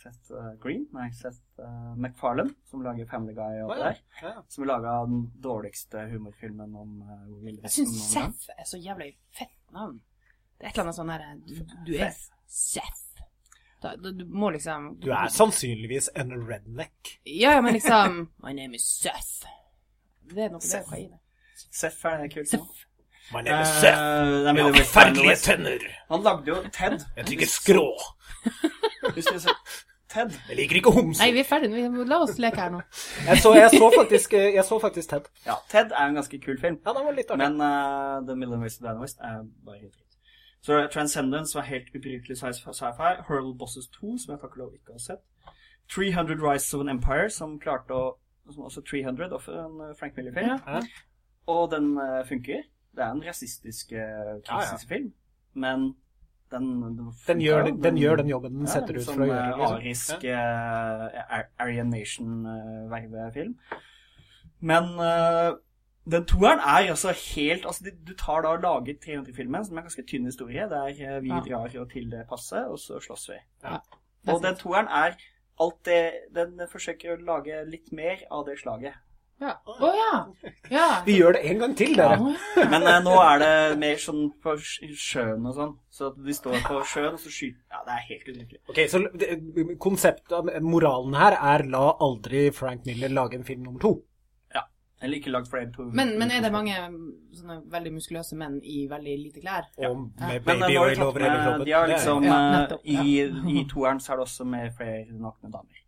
Seth eh, Green, nei, Seth uh, MacFarlane, som lager Family Guy og det ja. der. Ja. Som laga den dårligste humorfilmen om uh, Jeg syns Seth er så jævlig fett navn. Det er et eller annet sånn derre du, du er Seth. Da, da, du må liksom Du er sannsynligvis en redneck. Ja, ja, men liksom My name is Seth. Det er noe det å ha det. Seth er kult. nå. Seth. My name is er Million Ways to Die in tenner. Han lagde jo Ted. Jeg tykker skrå. Hvis du ser Ted. Jeg liker ikke homser. Nei, vi er ferdige. Vi La oss leke her nå. (laughs) Jeg så, jeg så, faktisk, eh, jeg så faktisk Ted. Ja, Ted er en ganske kul film. Ja, den var litt artig. Men uh, The Million Ways to Die in the West er bare helt dritt. Så Transcendence var helt ubrukelig sci- sci-fi. Hurl Bosses 2, som jeg takk og lov ikke har sett. 300 Rise of an Empire, som klarte å Som også 300, også en uh, Frank Miller-film. Ja. Og den uh, funker. Det er en rasistisk uh, film. men den, den, Den gjør, den gjør den jobben den Ja, setter ut sånn, for å gjøre. eh, Liksom. arisk uh, Ar Aryan Nation-vervefilm. Men uh, den toeren er altså helt altså, du- tar da og lager 300-filmen, som er en ganske tynn historie, der vi Ja. drar og til det passet, og så slåss vi. Ja. Og den toeren er alt det Den forsøker å lage litt mer av det slaget. Ja. Oh, ja. ja. Vi gjør det en gang til, dere. Ja. Men eh, nå er det mer sånn på sjøen og sånn. Så de står på sjøen, og så skyter Ja, det er helt uvirkelig. Ok, så det- konseptet, moralen her er la aldri Frank Miller lage en film nummer to. Ja. Eller ikke lag flere to Men, men er det mange sånne veldig muskuløse menn i veldig lite klær? Og med Men eh, baby nå har de oil over hele kroppen. De har liksom Ja, eh, nettopp, ja. I, I toeren så er det også med flere nakne damer.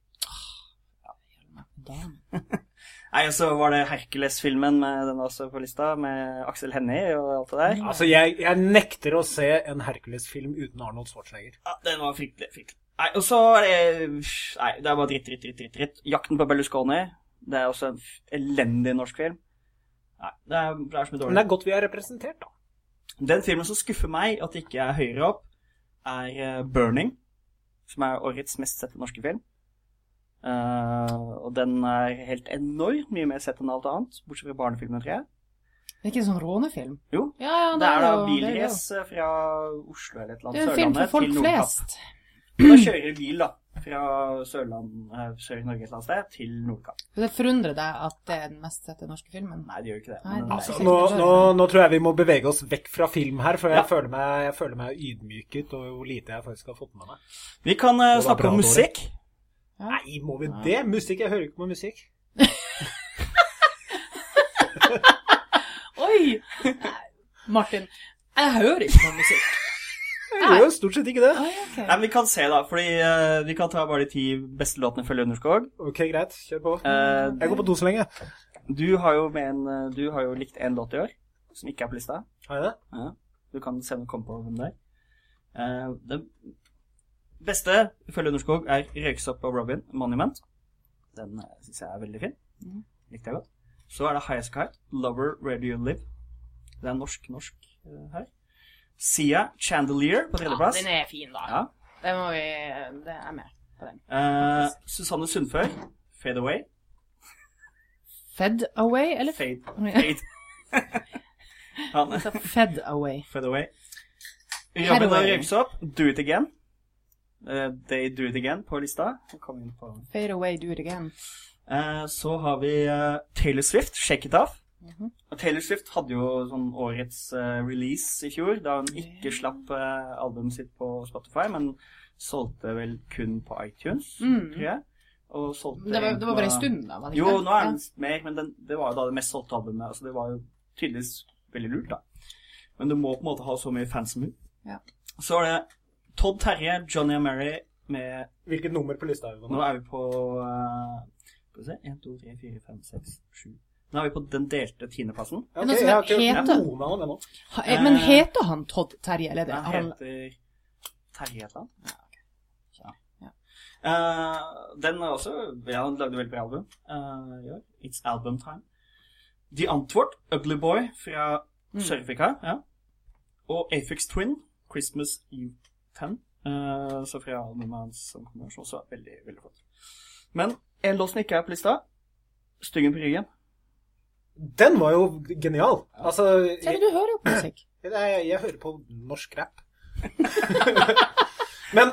Dame. (laughs) Nei, og så var det Hercules-filmen med den også på lista, med Aksel Hennie og alt det der. Altså, jeg, jeg nekter å se en Hercules-film uten Arnold Schwarzenegger. Ja, den var fryktelig. fryktelig. Nei, og så er det Nei, det er bare dritt, dritt, dritt, dritt. dritt. 'Jakten på Berlusconi'. Det er også en elendig norsk film. Nei, det er, det er så mye dårlig. Men det er godt vi er representert, da. Den filmen som skuffer meg at det ikke er høyere opp, er eh, 'Burning', som er årets mest sette norske film. Eh, og den er helt enormt mye mer sett enn alt annet, bortsett fra barnefilmen, tror jeg. Det er ikke en sånn rånefilm? Jo, Ja, ja, Det er det er da bilrace fra Oslo eller et eller Det annet er en film for Sørlandet folk til Nordkapp. flest. Da kjører vi bil da, fra Sørland, eh, Sør-Norge et eller annet sted til Nordkapp. Det forundrer deg at det er den mest sette norske filmen? Nei, det gjør ikke det. Nei, det er Altså, ikke nå, nå, nå tror jeg vi må bevege oss vekk fra film her, for jeg, Ja. føler, meg, jeg føler meg ydmyket over hvor lite jeg faktisk har fått med meg. vi kan uh, snakke om dårlig. musikk. Ja. Nei, må vi det? Musikk? Jeg hører ikke på musikk. (laughs) Oi! Martin, jeg hører ikke på musikk. (laughs) Jeg gjør jo stort sett ikke det. Oi, okay. Nei, men vi kan se da, fordi eh, vi kan ta bare de ti beste låtene følge Underskog. Ok, greit. Kjør på. Eh, Jeg går på do så lenge. du har jo med en, eh, du har jo likt en låt i år, som ikke er på lista. Har jeg det? Ja. Du kan se om du kommer på hvem det er. Eh, det beste ifølge Underskog er Røyksopp og Robin, Monument. Den synes syns jeg er veldig fin. Mm. Likte jeg godt. Så er det Highest Kite, Lover, Where Do You Live. Det er norsk-norsk eh, her. Sia, Chandelier på tredjeplass. Ja, den er fin, da. Ja. Det må vi Det er med på den. Eh, Susanne Sundfør, Fade Away. Fed away, eller Fade. Fade. (laughs) Han, Fed away. Fed Away. Robin og. Røyksopp, Do It Again. Eh, they Do It Again på lista. På Fade away, do it again. Uh, så har vi uh, Taylor Swift, 'Shake It Off'. Mm -hmm. Taylor Swift hadde jo sånn årets release i fjor, da hun ikke slapp uh, albumet sitt på Spotify, men solgte vel kun på iTunes, Mm. tror jeg. Det var, det var bare en stund, da? var det Jo, ikke det? nå er Ja. den mer, men den, det var jo da det mest solgte albumet. Altså, det var jo tydeligvis veldig lurt, da. Men du må på en måte ha så mye fans som hun. Ja. Så er det Todd Terje, Johnny and Mary med Hvilket nummer på lista er vi på Nå nå? er vi på uh, Skal vi se 1, 2, 3, 4, 5, 6, 7 Nå er vi på den delte tiendeplassen. Ja, ok, jeg har ikke hørt heter- noen av dem ennå. Eh, Men Eh, heter han Todd Terje, eller er det han- heter Terje et eller annet. Ja, ok. Ja. Ja. Eh, den er også Ja, han lagde veldig bra album. Uh, ja. It's album time. The Antwort, Ugly Boy fra Mm. Sør-Afrika. Ja. Og Afix Twin, Christmas Eve 10. Uh, så albumet hans som kommer, som også er veldig, veldig flott. Men en låt som ikke er på lista, Styggen på ryggen. Den var jo genial. Altså, Ser du, du hører jo på musikk. (clears throat) Jeg, jeg hører på norsk rap. (laughs) Men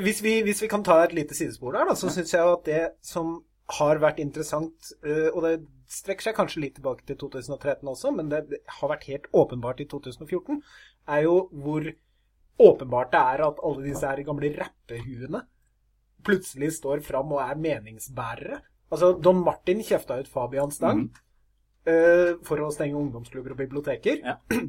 hvis vi, hvis vi kan ta et lite sidespor der, da, så syns jeg at det som har vært interessant, og det strekker seg kanskje litt tilbake til 2013 også, men det har vært helt åpenbart i 2014, er jo hvor åpenbart det er at alle disse her gamle rappehuene plutselig står fram og er meningsbærere. Altså, Don Martin kjefta ut Fabian Stang mm. uh, for å stenge ungdomsklubber og biblioteker. Ja. (clears throat)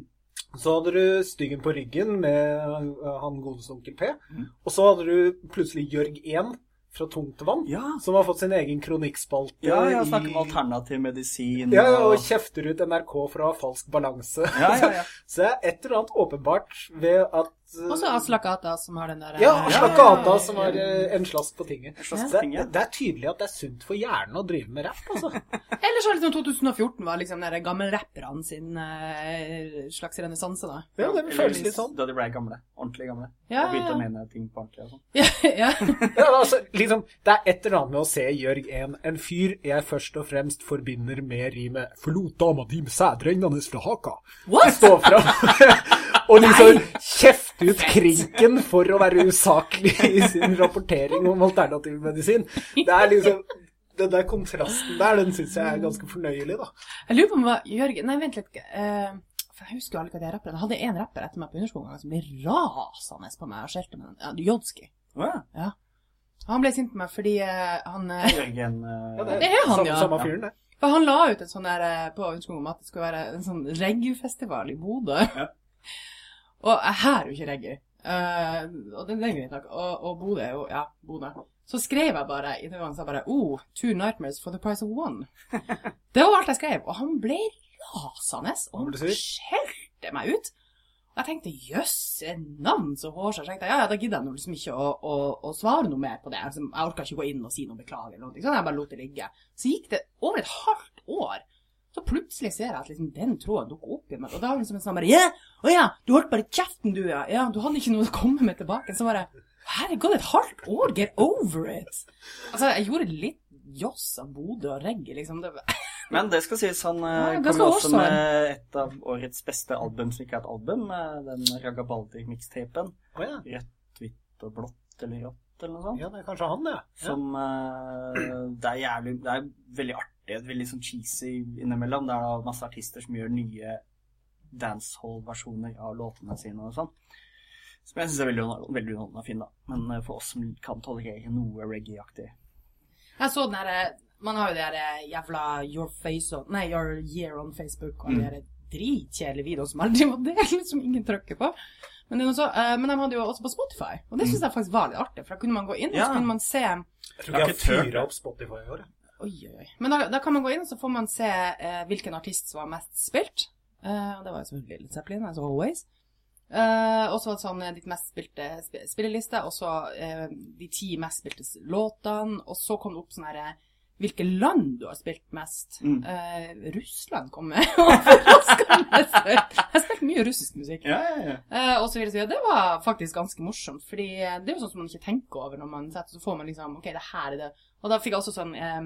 Så hadde du Styggen på ryggen med eh, han godeste onkel P. Mm. Og så hadde du plutselig Jørg 1 fra Tungt vann, Ja, som har fått sin egen kronikkspalte ja ja, snakker om alternativ medisin ja, ja, og kjefter ut NRK for å ha falsk balanse. Ja, ja, ja. (laughs) Så det er et eller annet åpenbart ved at Og så Aslak Ata, som har den der Ja, eh, Aslak Gata, ja, som var ja. eh, en slask på tinget. Slask på Det, det, det er tydelig at det er sunt for hjernen å drive med rapp, altså. (laughs) Eller så liksom 2014 var liksom den gammelrapperne sin uh, slags renessanse, da. Ja, det føles litt sånn. Da de ble gamle. Ordentlig gamle. Ja, og begynte ja. å mene ting på ordentlig og sånn. (laughs) Ja, ja. Ja, altså, liksom, det er et eller annet med å se Jørg 1, en fyr jeg først og fremst forbinder med rimet 'Forlot dama di med sædregnende fra haka'. What? Stå fram (laughs) og liksom kjefte ut krinken for å være usaklig i sin rapportering om alternativ medisin. Det er liksom Den der kontrasten der, den syns jeg er ganske fornøyelig, da. Jeg lurer på om det var Jørgen Nei, vent litt. eh, for jeg husker jo alle hva de rapperne Jeg hadde en rapper etter meg på underskolen som ble rasende på meg og skjelte med den. Ja, Jodski. Ja. Ja. Han ble sint på meg fordi eh, han eh, Jørgen Ja, Det er han, samme, ja. Samme fyren, det. For han la ut en sånn der på underskolen om at det skulle være en sånn reggae-festival i Bodø. Ja. Og jeg er jo ikke reggae. Uh, og det, det er greit nok. Og, og Bodø er jo Ja, Bodø. Så skrev jeg bare i det sa bare Oh, two nightmares for the price of one. (laughs) det var alt jeg skrev. Og han ble rasende. Og han skjelte meg ut. Og jeg tenkte jøsse navn, så hårsår. Jeg ja, ja, da gidder jeg nå liksom ikke å, å, å svare noe mer på det. Jeg orka ikke gå inn og si noe beklager eller noe. Sånn, jeg bare lot det ligge. Så gikk det over et halvt år. Så plutselig ser jeg at liksom den tråden dukker opp i meg. Og da var det liksom en sånn bare yeah! å ja, du holdt bare kjeften, du, ja. Ja, du hadde ikke noe å komme med tilbake. Så bare er gått et halvt år, get over it. Altså, jeg gjorde litt joss av Bodø og reggae, liksom. Det var (laughs) Men det skal sies, han eh, Ja, kom jo også med et av årets beste album som ikke er et album, eh, den Ragabaldi-mikstapen. Oh, ja. Rødt, hvitt og blått eller rått eller noe sånt. ja, det er kanskje han, det. Ja. Som eh, Det er jævlig Det er veldig artig, veldig sånn cheesy innimellom. Det er da masse artister som gjør nye dancehall-versjoner av låtene sine og sånn. Som jeg syns er veldig, veldig underholdende og fin, da. Men eh, for oss som kan tolerere noe reggae-aktig Jeg så den derre Man har jo det der eh, jævla Your Face on Nei, Your Year on Facebook og de der dritkjedelige videoene som aldri (laughs) var delt, som ingen trykker på. Men, også, eh, men de hadde jo også på Spotify, og det syns jeg faktisk var litt artig. For da kunne man gå inn, og så kunne man se Jeg tror ikke jeg har fyra opp Spotify i år. Oi, oi, oi. Men da, da kan man gå inn, og så får man se eh, hvilken artist som var mest spilt. Eh, og det var jo selvfølgelig Led Zeppelin, as always. Eh, og så sånn eh, ditt mest spilte sp spilleliste, og så eh, de ti mest spilte låtene, og så kom det opp sånn herre hvilke land du har spilt mest. Mm. Eh, Russland kom med. (laughs) Jeg har spilt mye russisk musikk. Ja, ja, ja. Eh, og så vil jeg si at Det var faktisk ganske morsomt, fordi eh, det er jo sånn som man ikke tenker over når man setter, så får man liksom, ok, det her er det. Og da fikk jeg også sånn, eh,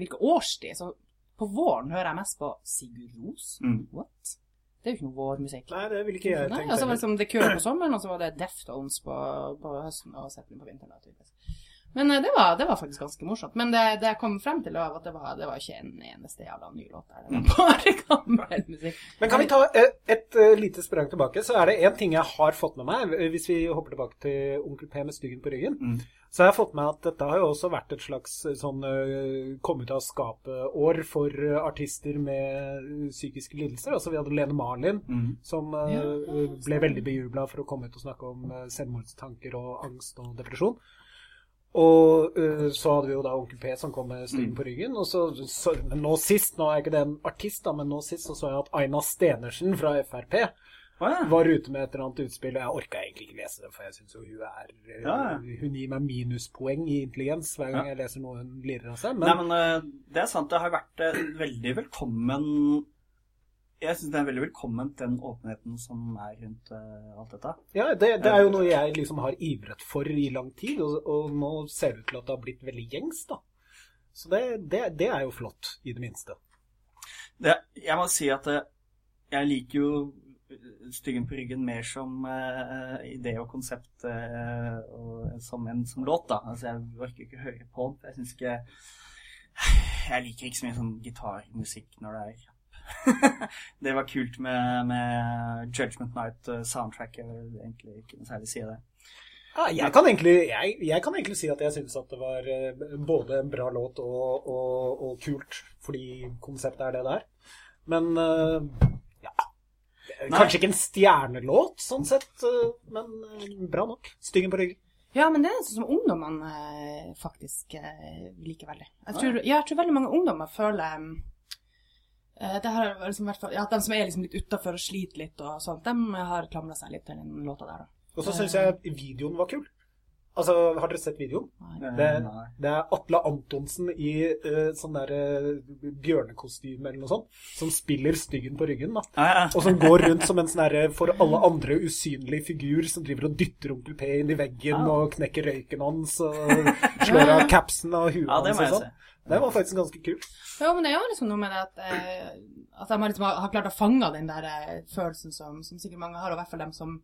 hvilke årstid, så på våren hører jeg mest på Sigurd Ros. Mm. What? Det er jo ikke noe vårmusikk. Nei, det vil ikke jeg Nei, tenkt. og så var det liksom The Cure på sommeren, og så var det Deftones på, på høsten og Zeppelin på vinteren. tydeligvis. Men eh, det var, det var faktisk ganske morsomt. Men det, det jeg kom frem til, var at det var, det var ikke en eneste jævla ny låt der. Det var bare (laughs) gammel musikk. Men kan vi ta et, et eh, lite sprang tilbake, så er det én ting jeg har fått med meg, eh, hvis vi hopper tilbake til Onkel P med styggen på ryggen. Mm. Så har jeg fått med at dette har jo også vært et slags eh, sånn eh, komme ut av skapet-år for eh, artister med eh, psykiske lidelser. Altså vi hadde Lene Marlin, Mm. som eh, Ja, ble veldig bejubla for å komme ut og snakke om eh, selvmordstanker og angst og depresjon. Og uh, så hadde vi jo da Onkel P som kom med styggen på ryggen. Og så, så men nå sist, nå er ikke det en artist, da, men nå sist så, så jeg at Aina Stenersen fra Frp oh, ja. var ute med et eller annet utspill. og Jeg orka egentlig ikke lese det, for jeg syns jo hun er eh, Ja, ja. Hun gir meg minuspoeng i intelligens hver gang jeg leser noe hun lirer av seg. Nei, Men, men eh, det er sant. Det har vært eh, veldig velkommen Jeg syns det er veldig velkomment, den åpenheten som er rundt uh, alt dette. ja, det, det er jo noe jeg liksom har ivret for i lang tid, og, og nå ser det ut til at det har blitt veldig gjengs, da. Så det, det, det er jo flott, i det minste. Jeg må si at eh, jeg liker jo Styggen på ryggen mer som uh, idé og konsept uh, og som en som låt, da. Altså, jeg orker ikke høre på den. Jeg syns ikke Jeg liker ikke så mye sånn gitarmusikk når det er. (laughs) det var kult med, med Judgment Night-soundtracket. Jeg vil egentlig ikke noe særlig si det. Ja, jeg, kan egentlig, jeg, jeg kan egentlig si at jeg synes at det var eh, både en bra låt og, og, og kult, fordi konseptet er det det er. Men eh, ja Nei. Kanskje ikke en stjernelåt, sånn sett, eh, men eh, bra nok. Styggen på ryggen. Ja, men det er sånn som ungdommene eh, faktisk eh, liker veldig. Jeg tror, ja, jeg tror veldig mange ungdommer føler eh, det har liksom, vært, ja, De som er liksom litt utafor og sliter litt, og sånt, de har klamra seg litt til den låta der. da. Og så syns jeg videoen var kul. Altså, Har dere sett videoen? Nei. Det, Eh, Nei. det er Atle Antonsen i uh, sånn der uh, bjørnekostyme eller noe sånt, som spiller styggen på ryggen. da. Ah, ja. Og som går rundt som en sånn derre for alle andre usynlig figur som driver og dytter onkel P inn i veggen ah. og knekker røyken hans og slår av (laughs) capsen og huet ja, det hans må og jeg sånn. Det var faktisk ganske kult. Jo, men det er jo liksom noe med det at, eh, at de har, liksom, har klart å fange den der eh, følelsen som, som sikkert mange har, og i hvert fall dem som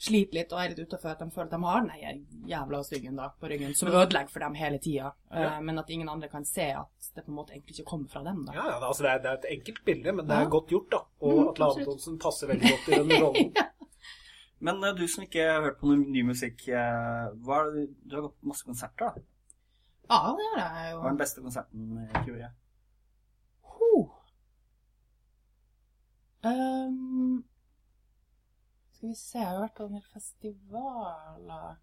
sliter litt og er litt utafor, at de føler at de har den her jævla styggen da, på ryggen, som ødelegger for dem hele tida, Ja. men at ingen andre kan se at det på en måte egentlig ikke kommer fra dem. da. Ja, ja, altså det er, det er et enkelt bilde, men det er Ja. godt gjort, da. Og Mm, Atle. Antonsen passer veldig godt i den (laughs) rollen. Men eh, du som ikke har hørt på noe ny musikk, eh, hva er det, du har gått på masse konserter, da. Ja, det har jeg Hva var den beste konserten i fjor? Ja? Um, skal vi se, jeg har vært på en del festivaler.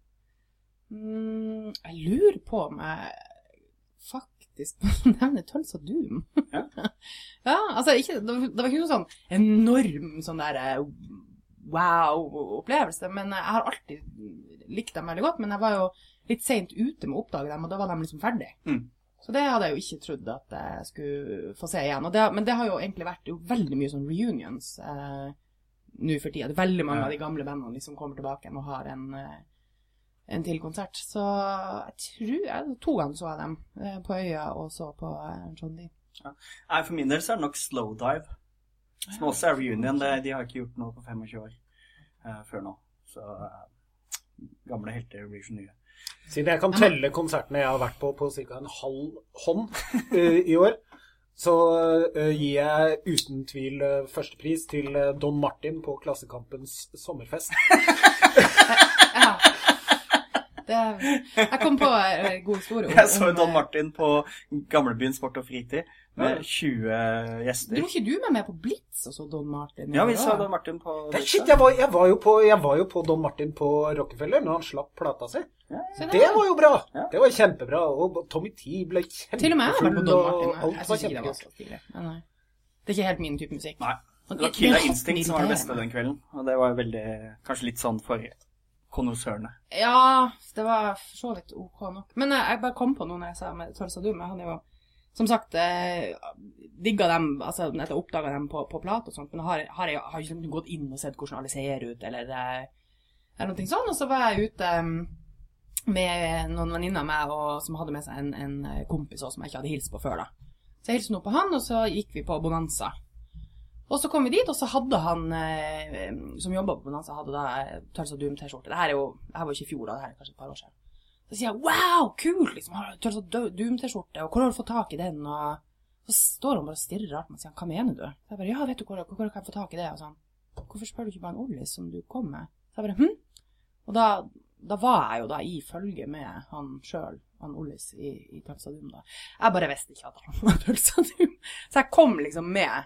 Mm, jeg lurer på om jeg faktisk (laughs) nevner nevne Tons of Doom. Ja. (laughs) ja, altså ikke, det, var, det var ikke noe sånn enorm sånn der eh, wow-opplevelse, men jeg har alltid likt dem veldig godt. Men jeg var jo litt seint ute med å oppdage dem, og da var de liksom ferdig. Mm. Så det hadde jeg jo ikke trodd at jeg skulle få se igjen. Det, men det har jo egentlig vært jo veldig mye sånn reunions eh, nå for tida. Veldig mange Ja. av de gamle bandene liksom kommer tilbake igjen og har en, eh, en til konsert. Så jeg tror jeg, To ganger så jeg dem. Eh, på Øya og så på eh, John Dee. Ja. For min del så er det nok Slow Dive, Som også er reunion. Det, de har ikke gjort noe på 25 år eh, før nå. Så eh, gamle helter blir så nye. Siden jeg kan telle konsertene jeg har vært på på ca. en halv hånd uh, i år, så uh, gir jeg uten tvil uh, førstepris til eh, Don Martin på Klassekampens sommerfest. (laughs) Ja. Er, jeg kom på en god historie. Jeg så Don eh, Martin på Gamlebyen Sport og Fritid med Ja. 20 Dro gjester. ikke du med meg på Blitz og så Don Martin? Ja, vi sa Don Martin på Blitz. shit, jeg var, jeg, var jo på, jeg var jo på Don Martin på Rockefeller når han slapp plata si. Ja, der. Det var jo bra! Ja. Det var kjempebra. Og Tommy Tee ble kjempefull. Til og med jeg har vært på Don Martin. Og alt jeg var syns det var er ikke helt min type musikk. Nei. Det var Killa er Instinct som var det beste den kvelden. Og det var veldig Kanskje litt sånn for konnoissørene. Ja, det var for så vidt ok nok. Men eh, jeg bare kom på noe når jeg sa med Torsa Dum. Jeg hadde jo som sagt eh, digga dem altså, etter oppdaga dem på, på plat og sånt, men har, har jeg har ikke gått inn og sett hvordan alle ser ut, eller, eh, eller noe sånt. Og så var jeg ute mm, med noen venninner av meg og, som hadde med seg en, en eh, kompis også, som jeg ikke hadde hilst på før. da. Så jeg hilste nå på han, og så gikk vi på Bonanza. Og så kom vi dit, og så hadde han eh, som jobba på Bonanza, hadde da Tulsa Doom-T-skjorte. Det her er jo, det her var ikke i fjor, da, det her er kanskje et par år siden. Så sier jeg 'wow, kult', liksom. Har du så Doom-T-skjorte, og hvor har du fått tak i den? Og så står han bare og stirrer rart på meg og sier 'hva mener du?' Så jeg bare 'ja, vet du hvor, hvor kan jeg få tak i det?' Og sånn. 'Hvorfor spør du ikke bare en Ollis som du kom med?' Så jeg bare 'hm'. Og da, da var jeg jo da i følge med han sjøl, han Ollis, i, i Tølsadum, da. Jeg bare visste ikke at han var Tølsadum. Så jeg kom liksom med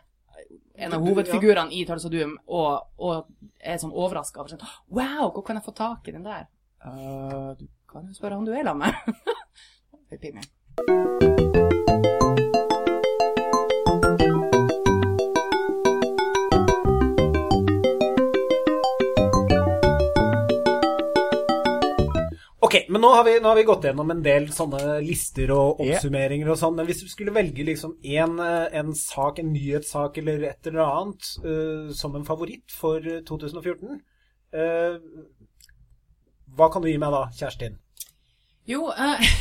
en av hovedfigurene i Tølsadum og, og er sånn overraska over sånn Wow, hvor kan jeg få tak i den der? «Øh, du kan jo spørre om du er sammen med. Litt pinlig. Ok, men nå har, vi, nå har vi gått gjennom en del sånne lister og oppsummeringer og sånn. Men hvis du skulle velge liksom en, en sak, en nyhetssak eller et eller annet uh, som en favoritt for eh, 2014, eh, hva kan du gi meg da, Kjerstin? Jo, eh,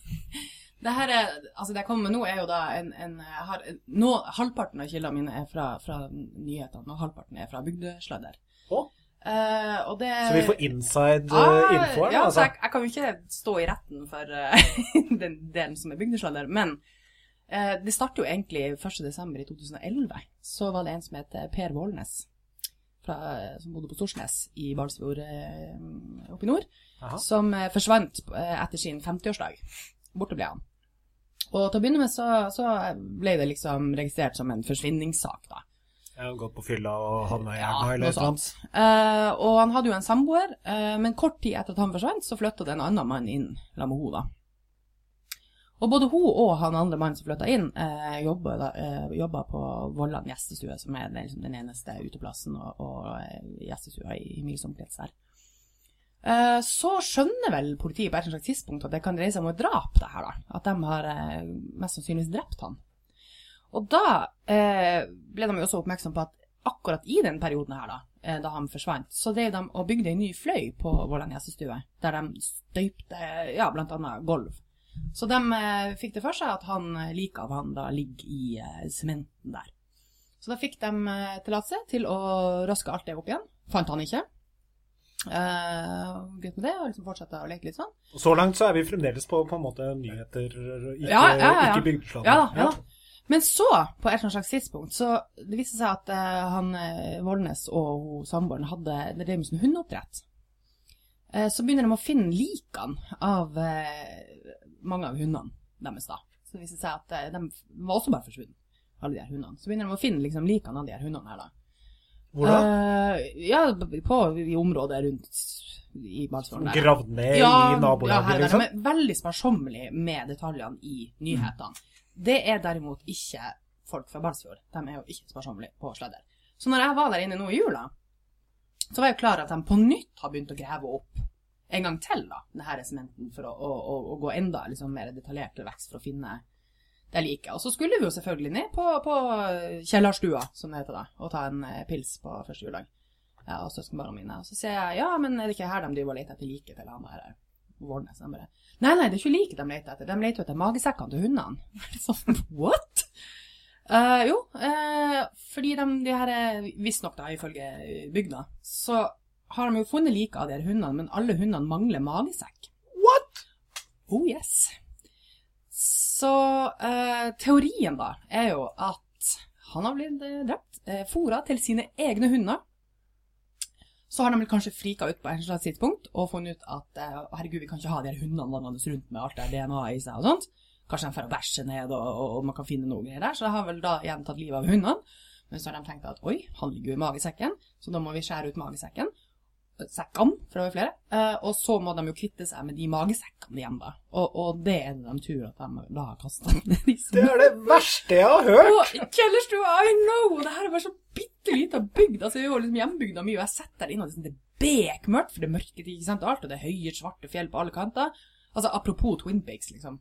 (laughs) det her er Altså, det jeg kommer med nå, er jo da en, en har, nå, Halvparten av kildene mine er fra, fra nyhetene, og halvparten er fra bygdesladder. Å? Eh, det Så vi får inside eh, Ah, info her, ja, altså? jeg, jeg kan jo ikke stå i retten for uh, (laughs) den delen som er bygdesladder, men eh, det starter jo egentlig 1. desember i 2011. Så var det en som het Per Vålnes, fra, som bodde på Storsnes i Balsfjord eh, oppe i nord, Aha. som eh, forsvant eh, etter sin 50-årsdag. Borte ble han. Og til å begynne med så, så ble det liksom registrert som en forsvinningssak, da. Gått på fylla og havna i Ja, eller noe sånt. Eh, og han hadde jo en samboer, eh, men kort tid etter at han forsvant, så flytta det en annen mann inn sammen med henne, da. Og både hun og han andre mannen som flytta inn, eh, jobba, eh, på Vollan gjestestue, som er den, liksom, den eneste uteplassen og, og eh, gjestestua i, i mils omkrets der. Eh, så skjønner vel politiet på et slags tidspunkt at det kan dreie seg om et drap, det her, da. At de har eh, mest sannsynligvis drept han. Og da eh, ble de også oppmerksom på at akkurat i den perioden her, da, eh, da han forsvant, så drev de og bygde en ny fløy på Vollan gjestestue, der de støypte ja, blant annet gulv. Så de eh, fikk det for seg at han, eh, liket av han da ligger i eh, sementen der. Så da fikk de tillatelse til å røske alt det opp igjen. Fant han ikke. Uh, gutt med det, og liksom fortsette å leke litt sånn. Og Så langt så er vi fremdeles på på en måte nyheter, ikke, Ja, ja, ja, ja. ikke bygdeslag. Ja ja, ja. Men så, på et eller annet slags tidspunkt, så det viste seg at uh, han Voldnes og samboeren hadde det drev med hundeoppdrett. Uh, så begynner de å finne likene av eh, mange av hundene deres da. Så det jeg seg at eh, de var også bare forsvunnet, alle de her hundene. Så begynner de å finne liksom likene av de her hundene her da. Hvor da? Uh, ja, på, i området rundt i Balsfjorden. Gravd ned Ja, i nabolaget, ja, liksom? De er veldig sparsommelige med detaljene i nyhetene. Det er derimot ikke folk fra Balsfjord. De er jo ikke sparsommelige på sledder. Så når jeg var der inne nå i jula, så var jeg klar over at de på nytt har begynt å grave opp en gang til da, det her sementen for å, å, å, gå enda liksom, mer detaljert til vekst for å finne det liket. Og så skulle vi jo selvfølgelig ned på, på kjellerstua, som det heter da, og ta en eh, pils på første juledag. Ja, og søskenbarna mine. Og så sier jeg ja, men er det ikke her de driver og leter etter liket til han der Vårnes? De bare nei, nei, det er ikke liket de leter etter. De leter jo etter magesekkene til hundene. (laughs) sånn, what? Uh, jo, uh, fordi de, de her eh, Visstnok, da, ifølge bygda, så har de jo funnet liket av de her hundene, men alle hundene mangler magesekk. What? Oh yes. Så eh, teorien da er jo at han har blitt eh, drept, eh, fora til sine egne hunder. Så har de vel kanskje frika ut på et slags tidspunkt og funnet ut at eh, herregud, vi kan ikke ha de her hundene vandrende rundt med alt det DNA i seg og sånt. Kanskje de får bæsje ned, og, og, og man kan finne noe greier der. Så de har vel da igjen tatt livet av hundene. Men så har de tenkt at oi, han ligger jo i magesekken, så da må vi skjære ut magesekken. Sekkene, for det var flere. Eh, og så må de jo kvitte seg med de magesekkene igjen, da. Og, og det er det de tror at de da har kasta (laughs) i Det er det verste jeg har hørt! og Kjellerstua, I know! Det her er bare så bitte lita bygd. Altså, jeg er jo liksom hjembygda mi, og jeg sitter der inne, og liksom, det er bekmørkt, for det er mørketid, ikke sant, alt, og det er høye, svarte fjell på alle kanter. Altså, apropos Twin Bakes, liksom.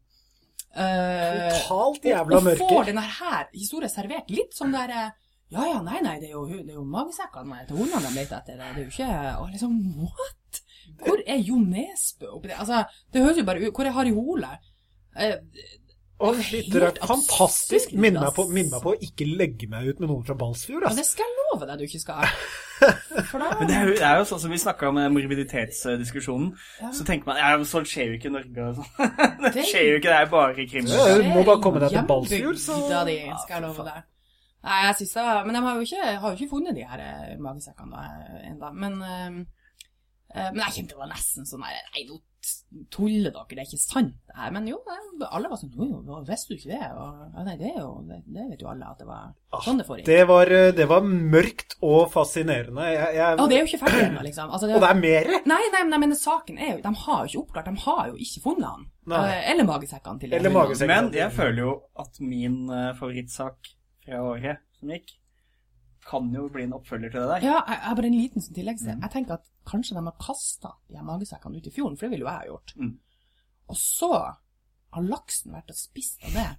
Eh, Totalt jævla og, og får mørke. denne her historien servert litt som det eh, Ja, ja, nei, nei, det er jo, det er jo magesekkene til hundene de leter etter. Det er jo ikke Og liksom, what? Hvor er Jo Nesbø oppi det? Altså, det høres jo bare ut Hvor er Harry Hole? Eh, Og er Helt fantastisk. Minn meg, på, minn meg på å ikke legge meg ut med noen fra Balsfjord, Ja, ass. det skal jeg love deg du ikke skal. (laughs) For da Men det er, jo, det er jo sånn som vi snakka om den morbiditetsdiskusjonen. Så tenker man ja, så skjer jo ikke i Norge. Og sånn. (laughs) det Det- skjer jo ikke, det er bare krim. Ja, Du må bare komme deg til Balsfjord, så- Hjembygda di, skal jeg love deg. Nei, jeg synes det var Men de har jo ikke, har jo ikke funnet de her eh, magesekkene ennå. Men, eh, eh, men jeg kjente det var nesten sånn her Nei, nå tuller dere, det er ikke sant, det her. Men jo, alle var sånn Jo, jo, visste du ikke det? Og, ja, nei, det er jo det, det vet jo alle at det var sånn det foregikk. Det var, eh, det var mørkt og fascinerende. Jeg, jeg, Og det er jo ikke ferdig ennå, liksom. Altså, det, og det er mer? Nei, nei, men jeg mener saken er jo De har jo ikke oppklart, de har jo ikke funnet han. Nei. Eh, Eller magesekkene til Eller magesekkene. Men jeg føler jo at min eh, favorittsak fra året som gikk, kan jo bli en oppfølger til det der. Ja, jeg jeg har bare en liten sånn tillegg. Mm. Jeg tenker at kanskje de har kasta de her magesekkene ut i fjorden, for det ville jo jeg ha gjort. Mm. Og så har laksen vært og spist av det.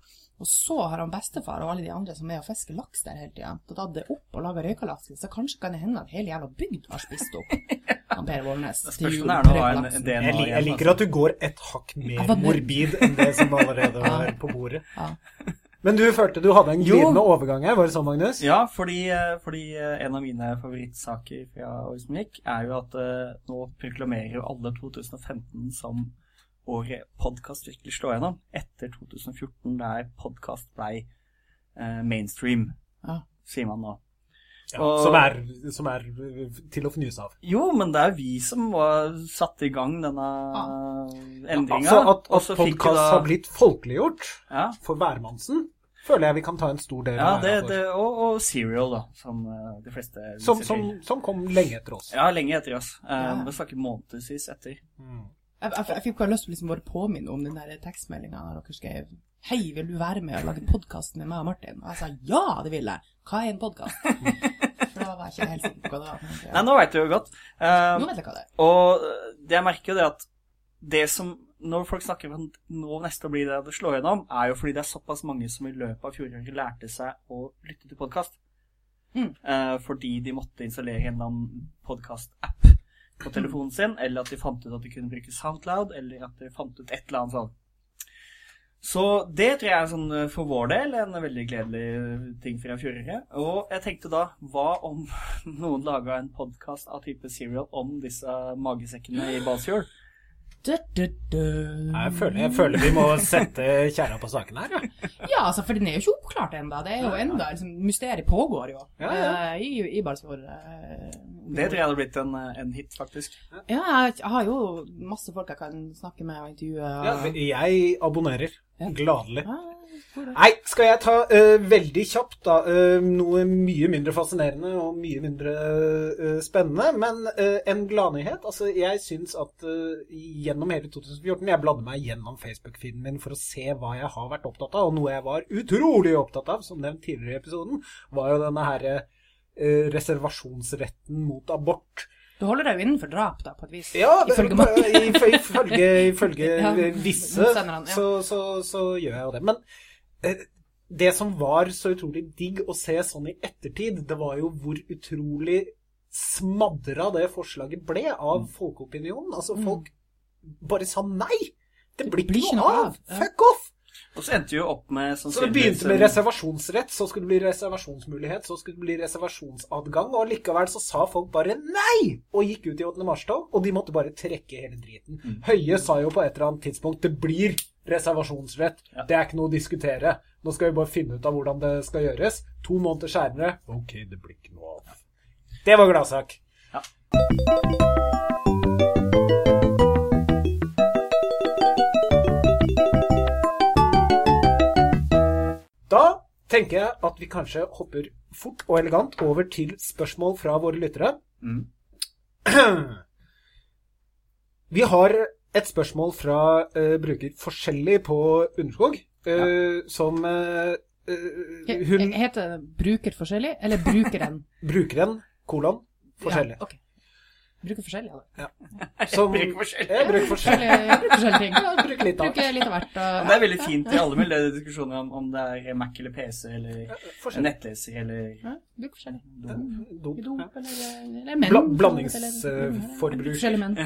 Og så har han bestefar og alle de andre som er og fisker laks der hele tida, tatt det opp og laga røykalasken, Så kanskje kan det hende at hele jævla bygd har spist opp (laughs) han Per Vålnes. til jul er en. DNA Jeg, jeg liker at du går et hakk mer morbid enn det som allerede (laughs) var på bordet. Ja. Men du følte du hadde en glidende overgang her, var det sånn, Magnus? Ja, fordi, eh, fordi eh, en av mine favorittsaker fra året som gikk, er jo at eh, nå proklamerer jo alle 2015 som året podkast virkelig slår gjennom. Etter 2014, der podkast blei eh, mainstream, Ja. sier man nå. Ja, Og- som, er, som er til å fnyse av. Jo, men det er vi som var satte i gang denne endringa. Altså at, at så fikk vi podkast da- har blitt folkeliggjort Ja, for hvermannsen, føler jeg vi kan ta en stor del ja av det, det, og, og Serial, da, som eh, de fleste Som, som, som kom lenge etter oss. Ja, lenge etter oss. Ja. Vi snakker månedsvis etter. Mm. Jeg, jeg, jeg fikk bare lyst til å liksom bare påminne om den der tekstmeldinga dere skrev. Hei, vil du være med og lage podkast med meg og Martin? Og jeg sa ja, det vil jeg. Hva er en podkast? (laughs) Da var jeg ikke helt sikker på hva det var. Nei, nå vet du jo godt. Uh, Nå vet jeg hva det er. og eh, det jeg merker jo det at det som Når folk snakker om nå neste blir det det slår gjennom, er jo fordi det er såpass mange som i løpet av fjoråret lærte seg å lytte til podkast. Mm. fordi de måtte installere en eller annen podkast-app på telefonen sin, eller at de fant ut at de kunne bruke Soundcloud, eller at de fant ut et eller annet sånt. Så det tror jeg er sånn eh, for vår del en veldig gledelig ting fra fjoråret. Og jeg tenkte da, hva om (laughs) noen laga en podkast av type Serial om disse magesekkene i Balsfjord? Du, du, du. Jeg, føler, jeg føler vi må sette kjerra på saken her. Ja. Ja, altså, for den er jo ikke oppklart ennå. Det er jo enda liksom, Mysteriet pågår jo Ja, ja. eh, i, i Balsfjord. Det tror jeg hadde blitt en, eh, en hit, faktisk. Ja, jeg, har jo masse folk jeg kan snakke med og intervjue. Og... Ja, jeg abonnerer. Ja. Gladelig. Nei, skal jeg ta uh, veldig kjapt, da. uh, noe mye mindre fascinerende og mye mindre uh, spennende, men en gladnyhet. Altså, jeg syns at gjennom hele 2014 Jeg bladde meg gjennom Facebook-feeden min for å se hva jeg har vært opptatt av, og noe jeg var utrolig opptatt av, som nevnt tidligere i episoden, var jo denne herre reservasjonsretten mot abort. Du holder deg jo innenfor drap, da, på et vis. Ja, det- Ifølge ifølge, ifølge (laughs) Ja, visse, han, ja. så, så, så gjør jeg jo det. Men eh, det som var så utrolig digg å se sånn i ettertid, det var jo hvor utrolig smadra det forslaget ble av Mm. folkeopinionen. Altså, folk bare sa nei! Det blir blir ikke ikke noe noe av! av, ja. Fuck off! Og så endte vi jo opp med Så det begynte med reservasjonsrett, så skulle det bli reservasjonsmulighet, så skulle det bli reservasjonsadgang, og likevel så sa folk bare nei! Og gikk ut i 8. mars-tog, og de måtte bare trekke hele driten. Høie sa jo på et eller annet tidspunkt det blir reservasjonsrett. Ja. Det er ikke noe å diskutere. Nå skal vi bare finne ut av hvordan det skal gjøres. To måneder seinere OK, det blir ikke noe av. Det var gladsak. Ja. Tenker jeg at vi kanskje hopper fort og elegant over til spørsmål fra våre lyttere. Mm. (clears throat) Vi har et spørsmål fra uh, bruker forskjellig på Underskog, eh, som uh, eh, hun Heter det bruker forskjellig, eller brukeren? (laughs) Brukeren, kolon, forskjellig. Ja, ok. Bruker forskjellig, ja. (laughs) Som, Bruker forskjellig. Jeg bruker forskjellig. Jeg bruker forskjellige ting. (laughs) Ja, bruker litt av Bruker litt av hvert. Og, Det er veldig fint i alle mulige diskusjoner om, om det er Mac eller PC eller nettleser eller ja, bruker forskjellig. Dop. I dop, eller, eller menn. Bla- blandingsforbruk. Forskjellige menn. (laughs)